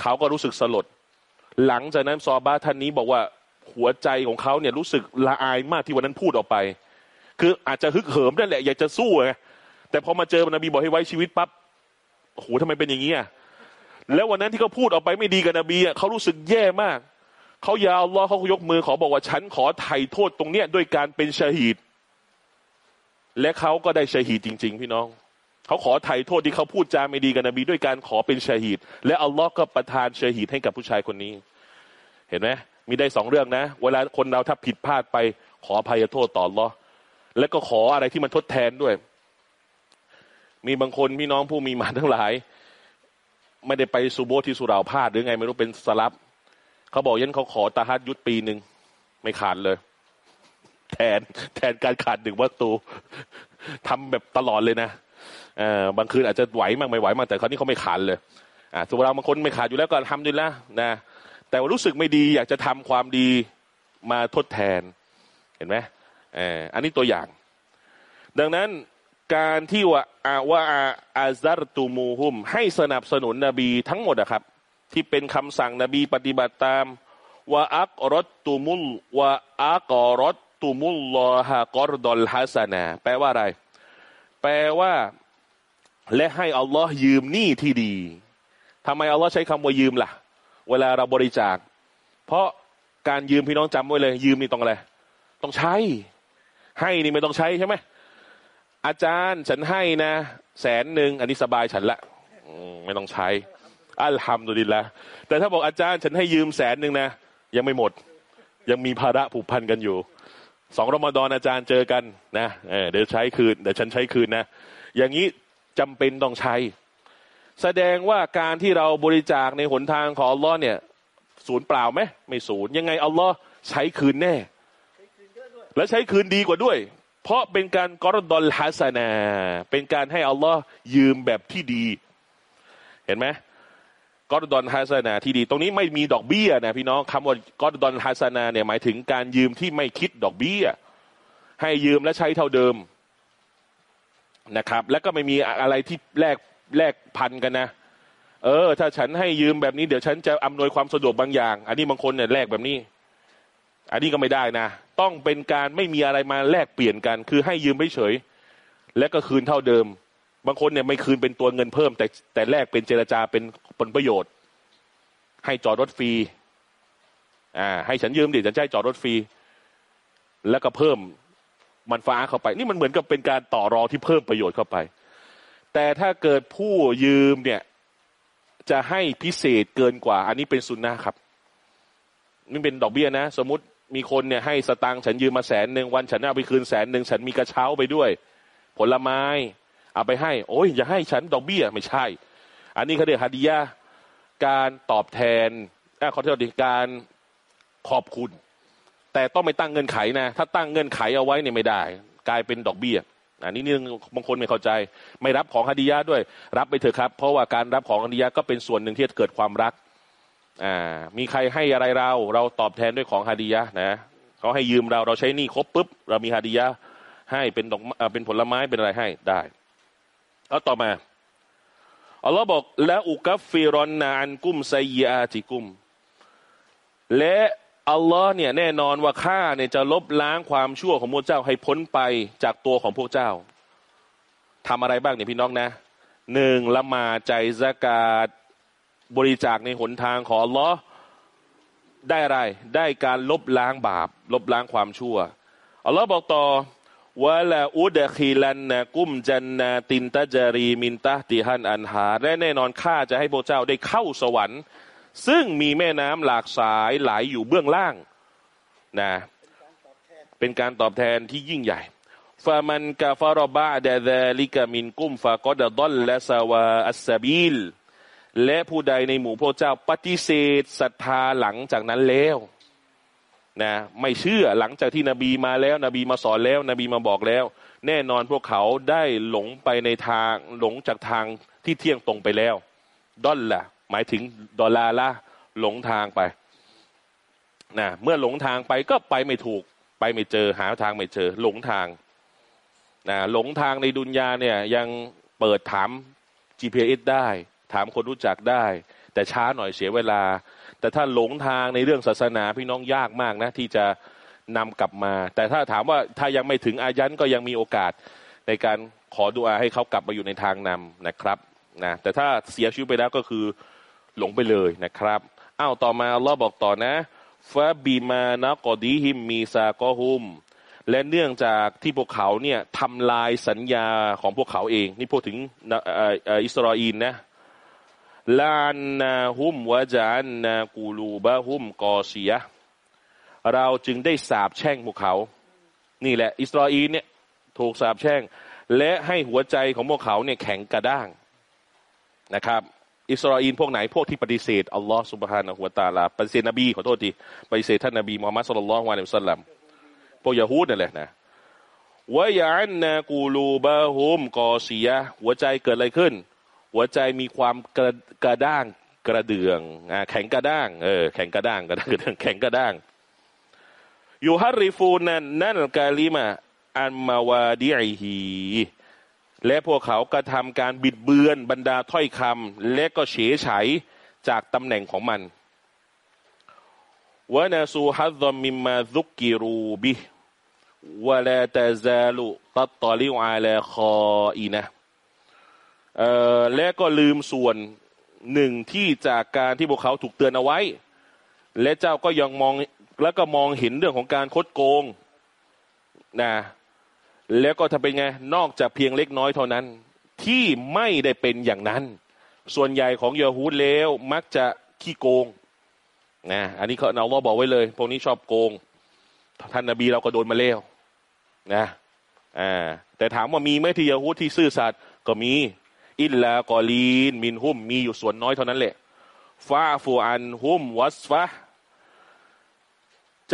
เขาก็รู้สึกสลด หลังจากนั้นซอบาท่านนี้บอกว่าหัวใจของเขาเนี่ยรู้สึกละอายมากที่วันนั้นพูดออกไป คืออาจจะฮึกเหิมนั่นแหละอยากจะสู้ไงแต่พอมาเจอนบีบอกให้ไว้ชีวิตปั๊บโอ้โหทำไมเป็นอย่างนี้อะแล้ววันนั้นที่เขาพูดออกไปไม่ดีกับนบีอะเขารู้สึกแย่มากเขายาวล้อเขายกมือขอบอกว่าฉันขอไถ่โทษตรงเนี้ยด้วยการเป็นชาฮีดและเขาก็ได้ชาฮีดจริง ๆ พี่น้อง เขาขอไถ่โทษที่เขาพูดจาไม่ดีกับนบีด้วยการขอเป็นชาฮีดและอัลลอฮ์ก็ประทานชาฮีดให้กับผู้ชายคนนี้ เห็นไหมมีได้สองเรื่องนะ เวลาคนเราถ้าผิดพลาดไปขออภัยโทษต่ออัลลอฮ์และก็ขออะไรที่มันทดแทนด้วย มีบางคนพี่น้องผู้มีมาทั้งหลาย ไม่ได้ไปซูโบที่สุราพาดหรือไงไม่รู้เป็นสลับเขาบอกยันเขาขอตาฮัดยุดปีหนึ่งไม่ขาดเลย แทนแทนการขาดหนึ่งวัตตูทำแบบตลอดเลยนะ บางคืนอาจจะไหวมั่งไม่ไหวมั่งแต่คราวนี้เขาไม่ขาดเลยอ่าสุราบางคนไม่ขาดอยู่แล้วก็ทำอยู่แล้วนะแต่ว่ารู้สึกไม่ดีอยากจะทำความดีมาทดแทนเห็นไหมเอออันนี้ตัวอย่าง ดังนั้นการที่ว่าอาว่าอาซารตูมูฮุม ให้สนับสนุนนบีทั้งหมดอะครับ ที่เป็นคำสั่งนบีปฏิบัติตามว่าอักรตตุมุลว่าอักรตตุมุลลอฮะกอรดอลฮัสนาแปลว่าอะไร แปลว่า และให้อัลลอฮ์ยืมหนี้ที่ดีทำไมอัลลอฮ์ใช้คำว่ายืมล่ะ เวลาเราบริจาค เพราะการยืมพี่น้องจำไว้เลย ยืมนี่ต้องอะไรต้องใช้ ให้นี่ไม่ต้องใช้ใช่ไหมอาจารย์ฉันให้นะแสนหนึ่งอันนี้สบายฉันละไม่ต้องใช้อัลฮัมดุลิลละแต่ถ้าบอกอาจารย์ฉันให้ยืมแสนหนึ่งนะยังไม่หมด ยังมีภาระผูกพันกันอยู่สองรอมฎอนอาจารย์เจอกันนะเเดี๋ยวใช้คืนเดี๋ยวฉันใช้คืนนะอย่างนี้ จำเป็นต้องใช้ แสดงว่าการที่เราบริจาคในหนทางของอัลลอฮ์เนี่ยศูนย์เปล่าไหมไม่ศูนย์ยังไงอัลลอฮ์ใช้คืนแน่ และใช้คืนดีกว่าด้วย เพราะเป็นการกอรดอลฮัสนา เป็นการให้อัลลอฮ์ยืมแบบที่ดี เห็นไหมกอรดอนฮัสนาที่ดีตรงนี้ไม่มีดอกเบี้ยนะพี่น้องคำว่ากอรดอนฮัสนาเนี่ยหมายถึงการยืมที่ไม่คิดดอกเบี้ย ให้ยืมและใช้เท่าเดิม นะครับ แล้วก็ไม่มีอะไรที่แลกแลกพันกันนะ เออ ถ้าฉันให้ยืมแบบนี้เดี๋ยวฉันจะอำนวยความสะดวกบางอย่าง อันนี้บางคนเนี่ยแลกแบบนี้ อันนี้ก็ไม่ได้นะ ต้องเป็นการไม่มีอะไรมาแลกเปลี่ยนกัน คือให้ยืมไม่เฉย และก็คืนเท่าเดิม บางคนเนี่ยไม่คืนเป็นตัวเงินเพิ่ม แต่แต่แลกเป็นเจรจาเป็นผลประโยชน์ ให้จอดรถฟรีอ่าให้ฉันยืมดิฉันจะให้จอดรถฟรี แล้วก็เพิ่ม มันฟ้าเข้าไป นี่มันเหมือนกับเป็นการต่อรองที่เพิ่มประโยชน์เข้าไป แต่ถ้าเกิดผู้ยืมเนี่ย จะให้พิเศษเกินกว่า อันนี้เป็นซุนนะครับนี่เป็นดอกเบี้ยนะ สมมติมีคนเนี่ยให้สตังค์ฉันยืมมาแสนหนึ่งวันฉันเอาไปคืนแสนหนึ่งฉันมีกระเช้าไปด้วย ผลไม้ เอาไปให้ โอ้ยอย่าให้ฉันดอกเบี้ยไม่ใช่ อันนี้เขาเรียกฮาดียะการตอบแทนอ่าขอโทษดีการขอบคุณ แต่ต้องไม่ตั้งเงื่อนไขนะ ถ้าตั้งเงื่อนไขเอาไว้เนี่ยไม่ได้ กลายเป็นดอกเบี้ยอันนี้นึงบางคนไม่เข้าใจ ไม่รับของฮาดียะด้วย รับไปเถอะครับ เพราะว่าการรับของฮาดียะก็เป็นส่วนหนึ่งที่จะเกิดความรักอ่ามีใครให้อะไรเรา เราตอบแทนด้วยของฮาดียะนะเขาให้ยืมเราเราใช้นี่ครบปุ๊บเรามีฮาดียะให้เป็นดอกเป็นผลไม้เป็นอะไรให้ได้แล้วต่อมาอัลลอฮ์บอกและอุกัฟฟิรอนนาอันกุมไซยาติกุม และ อัลลอฮ์เนี่ยแน่นอนว่าข้าเนี่ยจะลบล้างความชั่วของพวกเจ้าให้พ้นไปจากตัวของพวกเจ้าทำอะไรบ้างเนี่ยพี่น้องนะหนึ่งละมาใจสกาดบริจาคในหนทางของอัลลอฮ์ได้อะไร ได้การลบล้างบาป ลบล้างความชั่วอัลลอฮ์บอกต่อวะลาอุดะคีลันนะกุมจันนาตินตะจารีมินตะติฮันอันฮาและแน่นอนข้าจะให้พวกเจ้าได้เข้าสวรรค์ ซึ่งมีแม่น้ำหลากสายไหลยอยู่เบื้องล่างนะเป็นการตอบแทนที่ยิ่งใหญ่فمن كفر بعد ذلك منكم فقد ضل سواء السبيل และผู้ใดในหมู่พวกเจ้าปฏิเสธศรัทธาหลังจากนั้นแล้วนะไม่เชื่อหลังจากที่นบีมาแล้ว นบีมาสอนแล้ว นบีมาบอกแล้ว แน่นอนพวกเขาได้หลงไปในทางหลงจากทางที่เที่ยงตรงไปแล้วضل หมายถึง ضلالة หลงทางไปนะเมื่อหลงทางไปก็ไปไม่ถูก ไปไม่เจอหาทางไม่เจอ หลงทางนะหลงทางในดุนยาเนี่ยยังเปิดถาม GPS ได้ ถามคนรู้จักได้ แต่ช้าหน่อยเสียเวลา แต่ถ้าหลงทางในเรื่องศาสนาพี่น้องยากมากนะ ที่จะนำกลับมา แต่ถ้าถามว่าถ้ายังไม่ถึงอายันก็ยังมีโอกาสในการขอดุอาให้เขากลับมาอยู่ในทางนำนะครับนะแต่ถ้าเสียชีวิตไปแล้วก็คือ หลงไปเลยนะครับอ้าวต่อมาอัลลอฮ์บอกต่อนะฟาบีมานะกอดีฮิมมีซากอฮุมและเนื่องจากที่พวกเขาเนี่ยทำลายสัญญาของพวกเขาเอง นี่พูดถึงอิสราเอลนะลานนาฮุมวะจานนากูลูบะฮุมกอเซีย เราจึงได้สาบแช่งพวกเขา นี่แหละ อิสราเอลเนี่ยถูกสาบแช่ง และให้หัวใจของพวกเขาเนี่ยแข็งกระด้างนะครับ อิสราเอลพวกไหนพวกที่ปฏิเสธอัลลอฮ์สุบฮานะฮุวาตาลาปฏิเสธนบีขอโทษทีปฏิเสธท่านนบีมุฮัมมัดสุลลัลฮุอะลัยฮิวะสัลลัมพวกยะฮูดนั่นแหละนะวะยานนากูลูบะฮุมกอเซียะหัวใจเกิดอะไรขึ้น หัวใจมีความกระกระด้างกระเดืองอ่าแข็งกระด้างเออแข็งกระด้างกระด้างกระด้างแข็งกระด้างยูฮัรริฟูนันนั่นกาลิมาอันมาวาดิไอฮี และพวกเขากระทำการบิดเบือนบรรดาถ้อยคำและก็เฉยไฉจากตำแหน่งของมันวะนาซูฮัดดอมมิมมาซุกกิรูบิวะลาตาซาลุตัตตอลิอาลาคออีนะและก็ลืมส่วนหนึ่งที่จากการที่พวกเขาถูกเตือนเอาไว้ และเจ้าก็ยังมองแล้วก็มองเห็นเรื่องของการคดโกงนะ แล้วก็ทำเป็นไงนอกจากเพียงเล็กน้อยเท่านั้น ที่ไม่ได้เป็นอย่างนั้น ส่วนใหญ่ของยาฮูดแล้วมักจะขี้โกงนะอันนี้เขาเอาว่าบอกไว้เลย พวกนี้ชอบโกง ท่านนบีเราก็โดนมาแล้วนะอ่าแต่ถามว่ามีไหมที่ยาฮูดที่ซื่อสัตย์ก็มี อิลลากอลีน มินหุมมีอยู่ส่วนน้อยเท่านั้นแหละฟาฟูอันหุมวัสฟะ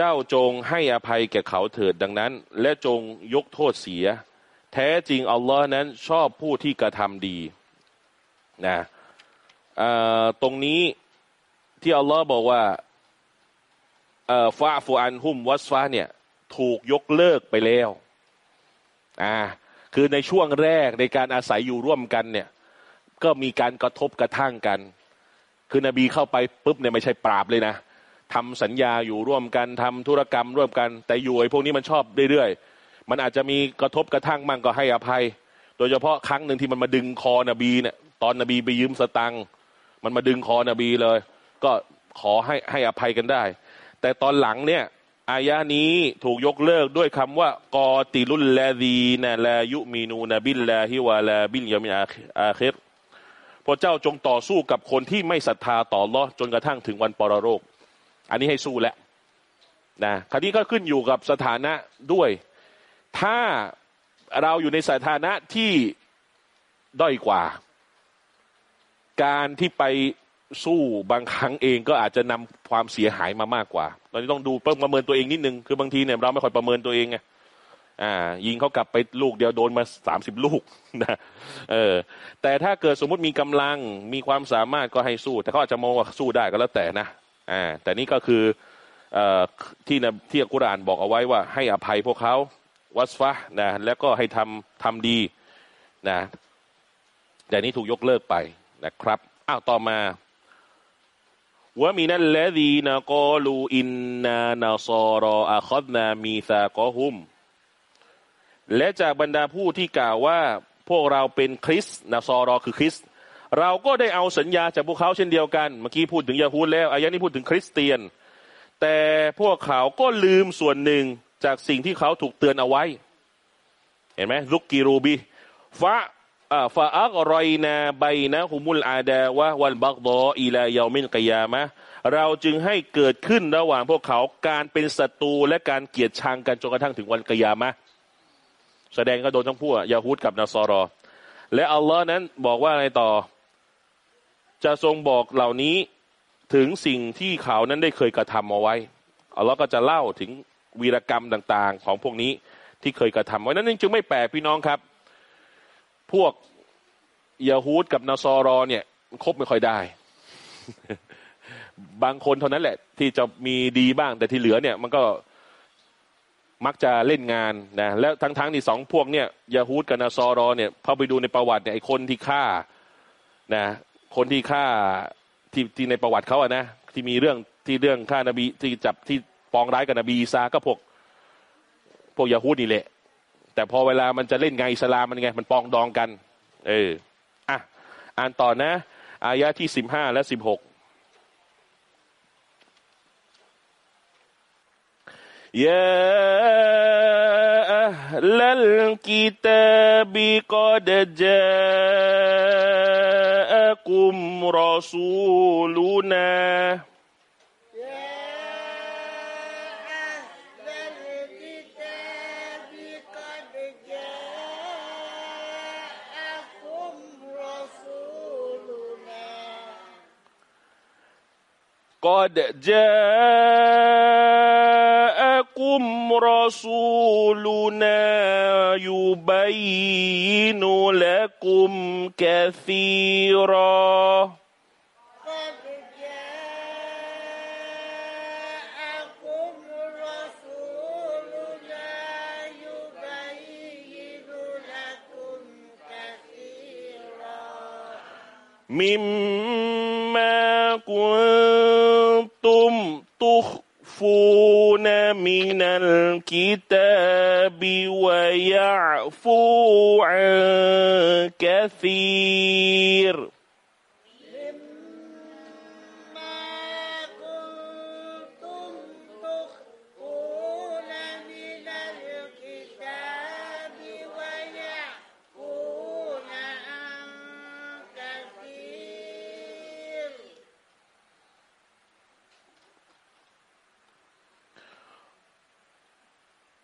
เจ้าจงให้อภัยแก่เขาเถิดดังนั้น และจงยกโทษเสีย แท้จริงอัลลอฮ์นั้นชอบผู้ที่กระทำดีนะตรงนี้ที่อัลลอฮ์บอกว่าฟาฟูอันหุมวัสฟะเนี่ยถูกยกเลิกไปแล้วอ่าคือในช่วงแรกในการอาศัยอยู่ร่วมกันเนี่ย ก็มีการกระทบกระทั่งกัน คือนบีเข้าไปปุ๊บเนี่ยไม่ใช่ปราบเลยนะ ทำสัญญาอยู่ร่วมกันทำธุรกรรมร่วมกัน แต่อยู่ไอ้พวกนี้มันชอบเรื่อยๆ มันอาจจะมีกระทบกระทั่งมั่งก็ให้อภัย โดยเฉพาะครั้งหนึ่งที่มันมาดึงคอนบีเนี่ยตอนนบีไปยืมสตังค์มันมาดึงคอนบีเลย ก็ขอให้ให้อภัยกันได้ แต่ตอนหลังเนี่ยอายะนี้ถูกยกเลิกด้วยคำว่าقاتلوا الذين لا يؤمنون بالله ولا باليومอาคิรพระเจ้าจงต่อสู้กับคนที่ไม่ศรัทธาต่อลอจนกระทั่งถึงวันปรโรค อันนี้ให้สู้แล้วนะคราวนี้ก็ขึ้นอยู่กับสถานะด้วย ถ้าเราอยู่ในสถานะที่ด้อยกว่า การที่ไปสู้บางครั้งเองก็อาจจะนำความเสียหายมามากกว่าตอนนี้ต้องดูประเมินตัวเองนิดนึงคือบางทีเนี่ยเราไม่ค่อยประเมินตัวเองไงอ่า ยิงเขากลับไปลูกเดียวโดนมาสามสิบลูกนะเออ แต่ถ้าเกิดสมมุติมีกำลังมีความสามารถก็ให้สู้ แต่เขาอาจจะมองว่าสู้ได้ก็แล้วแต่นะ อ่าแต่นี่ก็คืออที่ที่อัลกุรอานบอกเอาไว้ว่า ให้อภัยพวกเขาวัสฟะนะแล้วก็ให้ทำทำดีนะแต่นี้ถูกยกเลิกไปนะครับอ้าวต่อมาว่ามีนั่นและดีนะกอลูอินนานาซอรออาคอดนามีซากอฮุม และจากบรรดาผู้ที่กล่าวว่าพวกเราเป็นคริสนาซอรอคือคริส เราก็ได้เอาสัญญาจากพวกเขาเช่นเดียวกัน เมื่อกี้พูดถึงยาฮูดแล้วอายะนี้พูดถึงคริสเตียน แต่พวกเขาก็ลืมส่วนหนึ่งจากสิ่งที่เขาถูกเตือนเอาไว้ เห็นไหมลุกกีรูบีฟะฟาอักรอยนาใบนะฮุมุลอาดาวะวันบักดออีลายามินกยามะเราจึงให้เกิดขึ้นระหว่างพวกเขาการเป็นศัตรูและการเกลียดชังกันจนกระทั่งถึงวันกยามะแสดงก็โดนทั้งพวกยาฮูดกับนาซอรอ และอัลลอฮ์นั้นบอกว่าอะไรต่อ จะทรงบอกเหล่านี้ถึงสิ่งที่เขานั้นได้เคยกระทำเอาไว้อัลลอฮ์ก็จะเล่าถึงวีรกรรมต่างๆ ของพวกนี้ที่เคยกระทำไว้นั้นจึงไม่แปลกพี่น้องครับ พวกยาฮูดกับนาซอรอเนี่ยคบไม่ค่อยได้ บางคนเท่านั้นแหละ ที่จะมีดีบ้างแต่ที่เหลือเนี่ย มันก็มักจะเล่นงานนะแล้วทั้งๆที่สองพวกเนี่ยยาฮูดกับนาซอรอเนี่ยพอไปดูในประวัติเนี่ยไอ้คนที่ฆ่านะ คนที่ฆ่าที่ที่ในประวัติเขาอะนะที่มีเรื่องที่เรื่องฆ่านบีที่จับที่ปองร้ายกับนบีอีซาก็พวก พวกยาฮูดนี่แหละ แต่พอเวลามันจะเล่นไงอิสลามมันไง มันปองดองกัน เอออ่ะอ่านต่อนะ อายะที่สิบห้าและสิบหก يا أهل الكتاب قد جاءكم جاءكم رسولنا. قد جاءكم رسولنا يبين لكم كثيرا. مما كنتم تخفون من الكتاب ويعفو عن كثير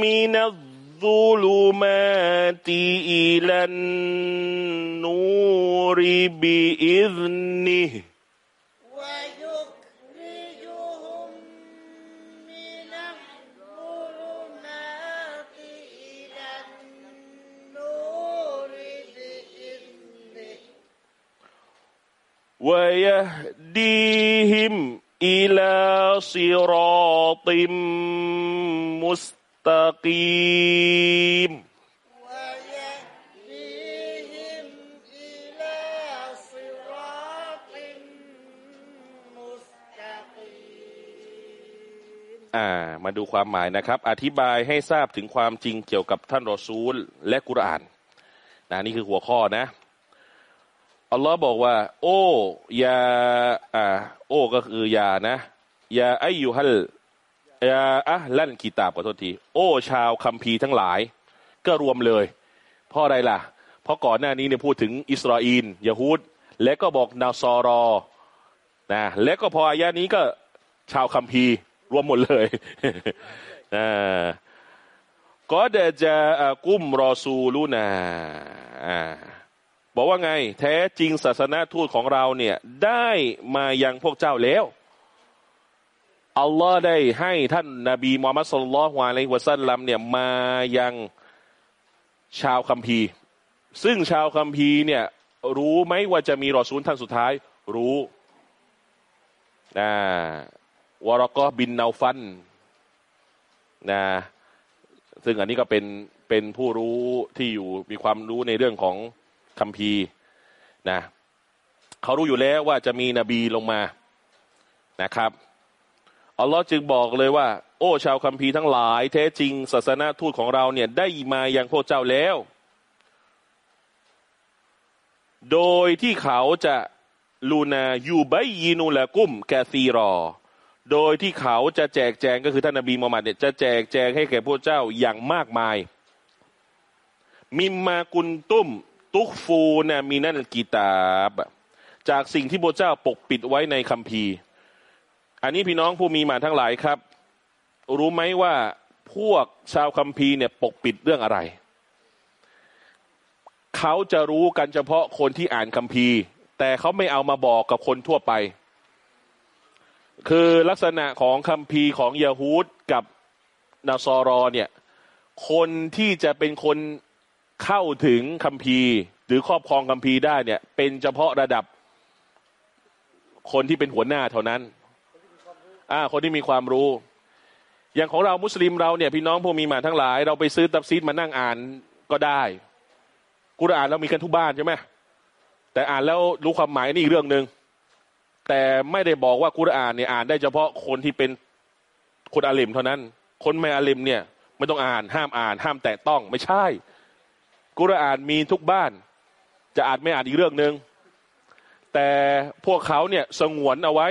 من الظلمات إلى النور بإذنه. ويخرجهم من الظلمات إلى النور بإذنه. ويهديهم إلى صراط مستقيم. ويهديهم إلى صراط مستقيم อ่า มาดูความหมายนะครับ อธิบายให้ทราบถึงความจริงเกี่ยวกับท่านรอซูลและกุรอานนะนี่คือหัวข้อนะ อัลลอฮ์บอกว่า โอ้ยาอ่าโอ้ก็คือยานะยาอายุฮัล ยาอะลั่นกีตาบขอโทษที โอ้ ชาวคัมภีร์ทั้งหลาย ก็รวมเลย เพราะอะไรล่ะ เพราะก่อนหน้านี้เนี่ยพูดถึงอิสราเอลยะฮูดและก็บอกนาซอรอนะและก็พออายะนี้ก็ชาวคัมภีร์รวมหมดเลยอ่าก็เดจะกุ้มรอซูลูนาบอกว่าไง แท้จริงศาสนาทูตของเราเนี่ย ได้มายังพวกเจ้าแล้ว อัลลอฮ์ได้ให้ท่านนาบีมูฮัมมัดสุลลัลฮวาอะลัยฮิวะซัลลัมเนี่ยมายังชาวคัมภีร์ ซึ่งชาวคัมภีร์เนี่ยรู้ไหมว่าจะมีรอซูลท่านสุดท้ายรู้นะวรกอบินนาฟันนะซึ่งอันนี้ก็เป็นเป็นผู้รู้ที่อยู่มีความรู้ในเรื่องของคัมภีร์นะเขารู้อยู่แล้วว่าจะมีนบีลงมานะครับ อัลลอฮ์จึงบอกเลยว่า โอ้ ชาวคัมภีร์ทั้งหลาย แท้จริง ศาสนาทูตของเราเนี่ยได้มาอยังพวกเจ้าแล้ว โดยที่เขาจะลูนายูบายยีนูละกุ้มแกซีรอ โดยที่เขาจะแจกแจงก็คือท่านนบีมูฮัมมัดเนี่ยจะแจกแจงให้แก่พวกเจ้าอย่างมากมาย มิมมากุนตุ้ม ตุกฟูนะมีนั่นกีตาบ จากสิ่งที่พระเจ้าปกปิดไว้ในคัมภีร์ อันนี้พี่น้องผู้มีมาทั้งหลายครับ รู้ไหมว่าพวกชาวคัมภีร์เนี่ยปกปิดเรื่องอะไร เขาจะรู้กันเฉพาะคนที่อ่านคัมภีร์ แต่เขาไม่เอามาบอกกับคนทั่วไป คือลักษณะของคัมภีร์ของยาฮูดกับนาซอรอเนี่ย คนที่จะเป็นคนเข้าถึงคัมภีร์ หรือครอบครองคัมภีร์ได้เนี่ย เป็นเฉพาะระดับคนที่เป็นหัวหน้าเท่านั้น อ่าคนที่มีความรู้ อย่างของเรามุสลิมเราเนี่ยพี่น้องผู้มีมาทั้งหลาย เราไปซื้อตับซีดมานั่งอ่านก็ได้กุรอานเรามีกันทุกบ้านใช่ไหมแต่อ่านแล้วรู้ความหมายนี่อีกเรื่องหนึ่งแต่ไม่ได้บอกว่ากุรอานเนี่ยอ่านได้เฉพาะคนที่เป็นคนอาลิมเท่านั้น คนไม่อาลิมเนี่ยไม่ต้องอ่านห้ามอ่าน ห้ามแตะต้องไม่ใช่ กุรอานมีทุกบ้าน จะอ่านไม่อ่านอีกเรื่องหนึ่งแต่พวกเขาเนี่ยสงวนเอาไว้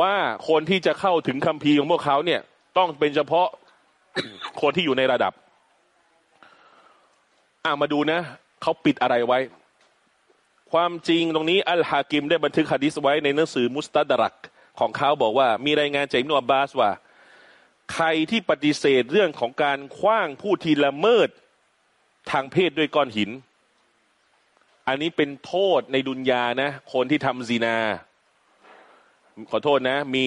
ว่าคนที่จะเข้าถึงคัมภีร์ของพวกเขาเนี่ย ต้องเป็นเฉพาะคนที่อยู่ในระดับอ่ามาดูนะเขาปิดอะไรไว้ ความจริงตรงนี้อัลฮากิมได้บันทึกฮะดิษไว้ในหนังสือมุสตัดรักของเขาบอกว่า มีรายงานจากอิบนุอับบาสว่า ใครที่ปฏิเสธเรื่องของการคว้างผู้ที่ละเมิดทางเพศด้วยก้อนหิน อันนี้เป็นโทษในดุนยานะ คนที่ทำซีนา ขอโทษนะ มี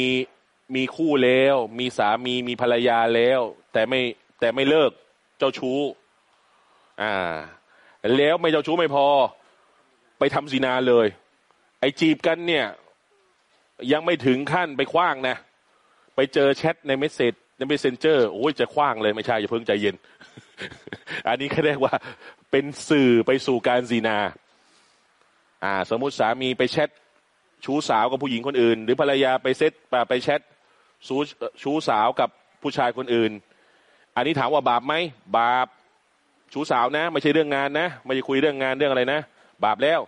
มีคู่แล้ว มีสามีมีภรรยาแล้ว แต่ไม่แต่ไม่เลิกเจ้าชู้ อ่า แล้วไม่เจ้าชู้ไม่พอ ไปทำซีนาเลย ไอจีบกันเนี่ย ยังไม่ถึงขั้นไปขว้างนะ ไปเจอแชทใน message ใน Messenger โอ้ยจะขว้างเลยไม่ใช่อย่าเพิ่งใจเย็น อันนี้เขาเรียกว่าเป็นสื่อไปสู่การซีนา อ่า สมมุติสามีไปแชท ชู้สาวกับผู้หญิงคนอื่น หรือภรรยาไปเซ็ตไปแชทชู้ชู้สาวกับผู้ชายคนอื่น อันนี้ถามว่าบาปไหมบาปชู้สาวนะ ไม่ใช่เรื่องงานนะ ไม่ใช่คุยเรื่องงานเรื่องอะไรนะ บาปแล้ว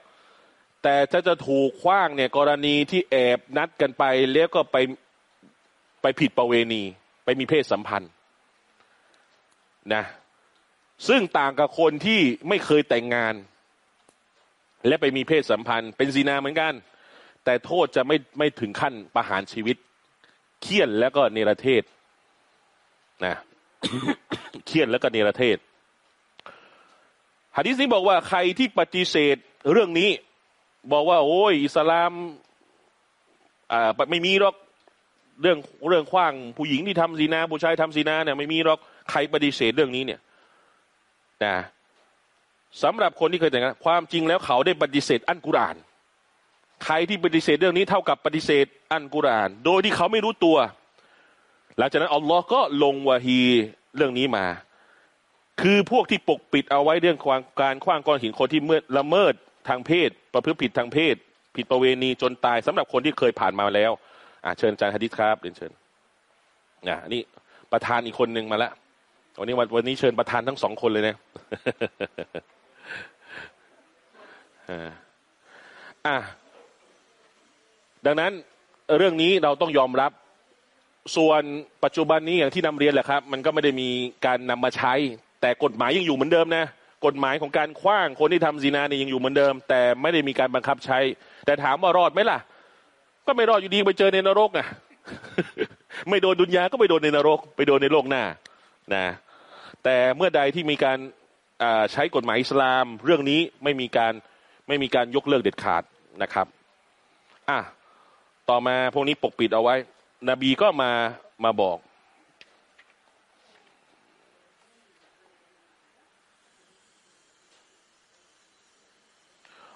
แต่ถ้าจะถูกคว้างเนี่ยกรณีที่แอบนัดกันไปแล้วก็ไปไปผิดประเวณี ไปมีเพศสัมพันธ์นะซึ่งต่างกับคนที่ไม่เคยแต่งงาน และไปมีเพศสัมพันธ์ เป็นซีนาเหมือนกัน แต่โทษจะไม่ไม่ถึงขั้นประหารชีวิต เคี่ยนแล้วก็เนรเทศนะเคี่ยนแล้วก็เนรเทศหะดีษนี้บอกว่าใครที่ปฏิเสธเรื่องนี้ บอกว่า โอ้ยอิสลามอ่าไม่มีหรอกเรื่องเรื่องขว้างผู้หญิงที่ทำซีนาผู้ชายทำซีนาเนี่ยไม่มีหรอกใครปฏิเสธเรื่องนี้เนี่ยนะสำหรับคนที่เคยแต่งงานความจริงแล้วเขาได้ปฏิเสธอันกุราน ใครที่ปฏิเสธเรื่องนี้เท่ากับปฏิเสธอันกุรอาน โดยที่เขาไม่รู้ตัว หลังจากนั้นอัลลอฮ์ก็ลงวะฮีเรื่องนี้มา คือพวกที่ปกปิดเอาไว้เรื่องความการคว้างก้อนหินคนที่เมื่อละเมิดทางเพศ ประพฤติผิดทางเพศ ผิดประเวณีจนตายสำหรับคนที่เคยผ่านมาแล้วอ่าเชิญอาจารย์ฮะดิษครับเรียนเชิญอ่านี่ประธานอีกคนหนึ่งมาแล้ววันนี้วันวันนี้เชิญประธานทั้งสองคนเลยนะอะ ดังนั้นเรื่องนี้เราต้องยอมรับส่วนปัจจุบันนี้อย่างที่นำเรียนแหละครับ มันก็ไม่ได้มีการนำมาใช้ แต่กฎหมายยังอยู่เหมือนเดิมนะกฎหมายของการคว้างคนที่ทำซีนาเนี่ยยังอยู่เหมือนเดิม แต่ไม่ได้มีการบังคับใช้ แต่ถามว่ารอดไหมล่ะ ก็ไม่รอดอยู่ดีไปเจอในนรกอะไม่โดนดุนยาก็ไปโดนในนรก ไปโดนในโลกหน้านะแต่เมื่อใดที่มีการใช้กฎหมายอิสลาม เรื่องนี้ไม่มีการไม่มีการยกเลิกเด็ดขาดนะครับอะ ต่อมาพวกนี้ปกปิดเอาไว้ นบีก็มามาบอก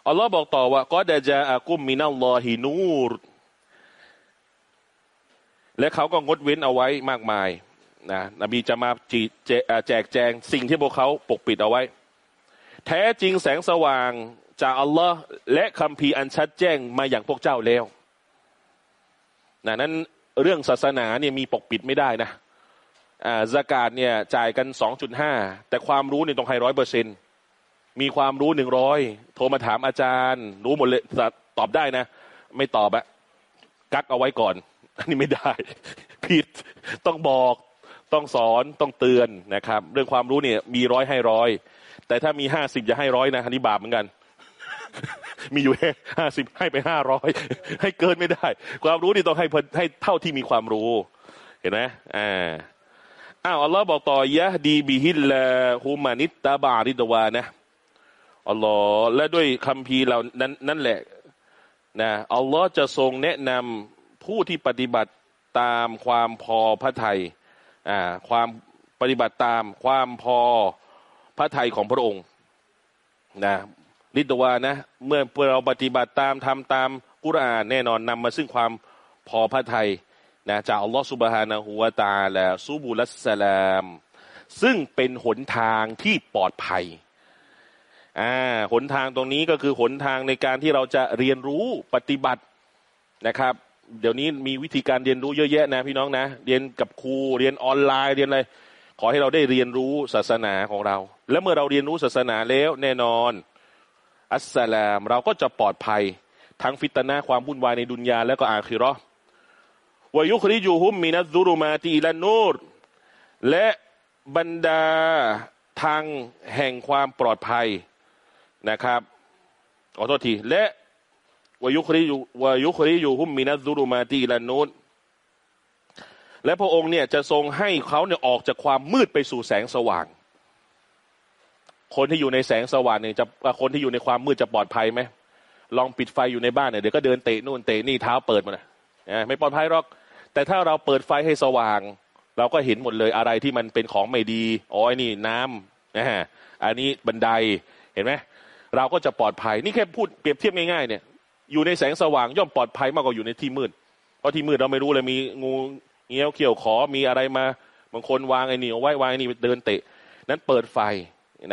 อัลลอฮ์บอกต่อว่าก็ดะจาอากุมมินัลลอฮินูรและเขาก็งดเว้นเอาไว้มากมายนะนบีจะมาจีแจแจกแจงสิ่งที่พวกเขาปกปิดเอาไว้ แท้จริงแสงสว่างจากอัลลอฮ์และคำพีอันชัดแจ้งมาอย่างพวกเจ้าแล้ว นะนั้นเรื่องศาสนาเนี่ยมีปกปิดไม่ได้นะอ่าสกาดเนี่ยจ่ายกันสองจุดห้าแต่ความรู้เนี่ยต้องให้ร้อยเปอร์เซ็นมีความรู้หนึ่งร้อยโทรมาถามอาจารย์ รู้หมดเลยตอบได้นะ ไม่ตอบอะกักเอาไว้ก่อน อันนี้ไม่ได้ ผิดต้องบอกต้องสอนต้องเตือนนะครับ เรื่องความรู้เนี่ยมีร้อยให้ร้อยแต่ถ้ามีห้าสิบอย่าให้ร้อยนะอันนี้บาปเหมือนกัน มีอยู่แค่ห้าสิบให้ไปห้าร้อยให้เกินไม่ได้ ความรู้นี่ต้องให้เพิ่นให้เท่าที่มีความรู้ เห็นไหมอ่าอ้าวอัลลอฮ์บอกต่อยะดีบิฮิลลาฮูมานิตตาบาริดวานะอัลลอฮ์และด้วยคำพีเหล่านั้นนั่นแหละนะอัลลอฮ์จะทรงแนะนำผู้ที่ปฏิบัติตามความพอพระทัยอ่าความปฏิบัติตามความพอพระทัยของพระองค์นะ ลิดวานะ เมื่อเราปฏิบัติตามทำตามกุรอานแน่นอนนำมาซึ่งความพอพระทัยนะจากอัลลอฮ์สุบฮานะฮูวาตาและซูบุลัสสลาม ซึ่งเป็นหนทางที่ปลอดภัยอ่าหนทางตรงนี้ก็คือหนทางในการที่เราจะเรียนรู้ปฏิบัตินะครับ เดี๋ยวนี้มีวิธีการเรียนรู้เยอะแยะนะพี่น้องนะ เรียนกับครูเรียนออนไลน์เรียนอะไรขอให้เราได้เรียนรู้ศาสนาของเรา และเมื่อเราเรียนรู้ศาสนาแล้วแน่นอน อัสสลาม เราก็จะปลอดภัย ทั้งฟิตนาความวุ่นวายในดุนยาและก็อาคิราะห์วายุคริจูฮุมมินัซซุรุมาตีละนูรและบรรดาทางแห่งความปลอดภัยนะครับขอโทษทีและวายุคริยูวายุคริยูฮุมมินัซซุรุมาตีละนูรและพระองค์เนี่ยจะทรงให้เขาเนี่ยออกจากความมืดไปสู่แสงสว่าง คนที่อยู่ในแสงสว่างเนี่ยจะคนที่อยู่ในความมืดจะปลอดภัยไหมลองปิดไฟอยู่ในบ้านเนี่ยเดี๋ยวก็เดินเตะนู่นเตะนี่เท้าเปิดหมานะไม่ปลอดภัยหรอก แต่ถ้าเราเปิดไฟให้สว่าง เราก็เห็นหมดเลยอะไรที่มันเป็นของไม่ดีอ๋อไอ้นี่น้ำนะฮะอันนี้บันไดเห็นไหมเราก็จะปลอดภัย นี่แค่พูดเปรียบเทียบง่ายๆเนี่ย อยู่ในแสงสว่างย่อมปลอดภัยมากกว่าอยู่ในที่มืด เพราะที่มืดเราไม่รู้เลยมีงูเงี้ยวเขียวขอมีอะไรมาบางคนวางไอ้นี่เอาไว้วางไอ้นี่เดินเตะ นั้นเปิดไฟ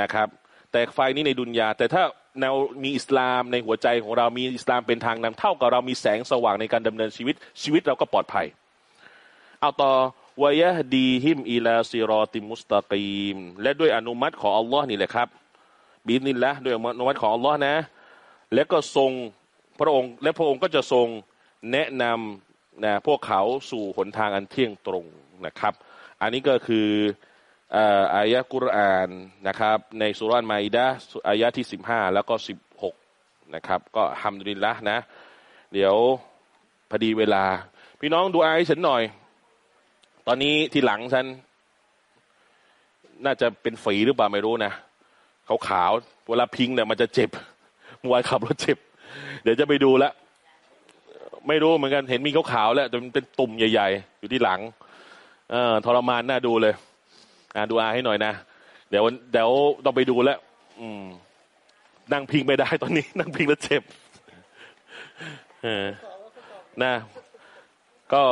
นะครับ แต่ไฟนี้ในดุนยา แต่ถ้าแนวมีอิสลามในหัวใจของเรามีอิสลามเป็นทางนำเท่ากับเรามีแสงสว่างในการดำเนินชีวิต ชีวิตเราก็ปลอดภัย เอาต่อวายะดีฮิมอีลาซิรอติมุสตากีม และด้วยอนุมัติของอัลลอฮ์นี่แหละครับบินินละด้วยอนุมัติของอัลลอฮ์นะ และก็ทรงพระองค์และพระองค์ก็จะทรงแนะนำนะพวกเขาสู่หนทางอันเที่ยงตรงนะครับ อันนี้ก็คือ อายะกุรอานนะครับ ในสุรานมาอิดะอายะที่สิบห้าแล้วก็สิบหกนะครับ ก็ฮัมดุลิลละนะ เดี๋ยวพอดีเวลา พี่น้องดูอายฉันหน่อย ตอนนี้ที่หลังฉัน น่าจะเป็นฝีหรือเปล่าไม่รู้นะขาวขาวเวลาพิงเนี่ยมันจะเจ็บมวยขับรถเจ็บ เดี๋ยวจะไปดูล้วไม่รู้เหมือนกันเห็นมีขาวขาวแล้วแต่มันเป็นตุ่มใหญ่ ๆ อยู่ที่หลัง เออทรมานน่าดูเลย ดูอาให้หน่อยนะ เดี๋ยวเดี๋ยวต้องไปดูแล้วนั่งพิงไม่ได้ตอนนี้ นั่งพิงแล้วเจ็บเออนะก็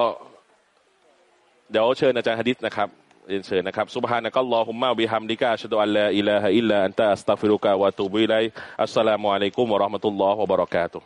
เดี๋ยวเชิญอาจารย์ฮะดิษนะครับเรียนเชิญนะครับสุบฮานะก็ลอฮุมมาบิฮัมดิกะชดอัลลาอิลาฮะอิลลาอันตะอัสตัฟิรุกะวะตูบิไลอัสสลามุอะลัยกุมวะราะห์มะตุลลอฮ์วะบาเราะกาตุ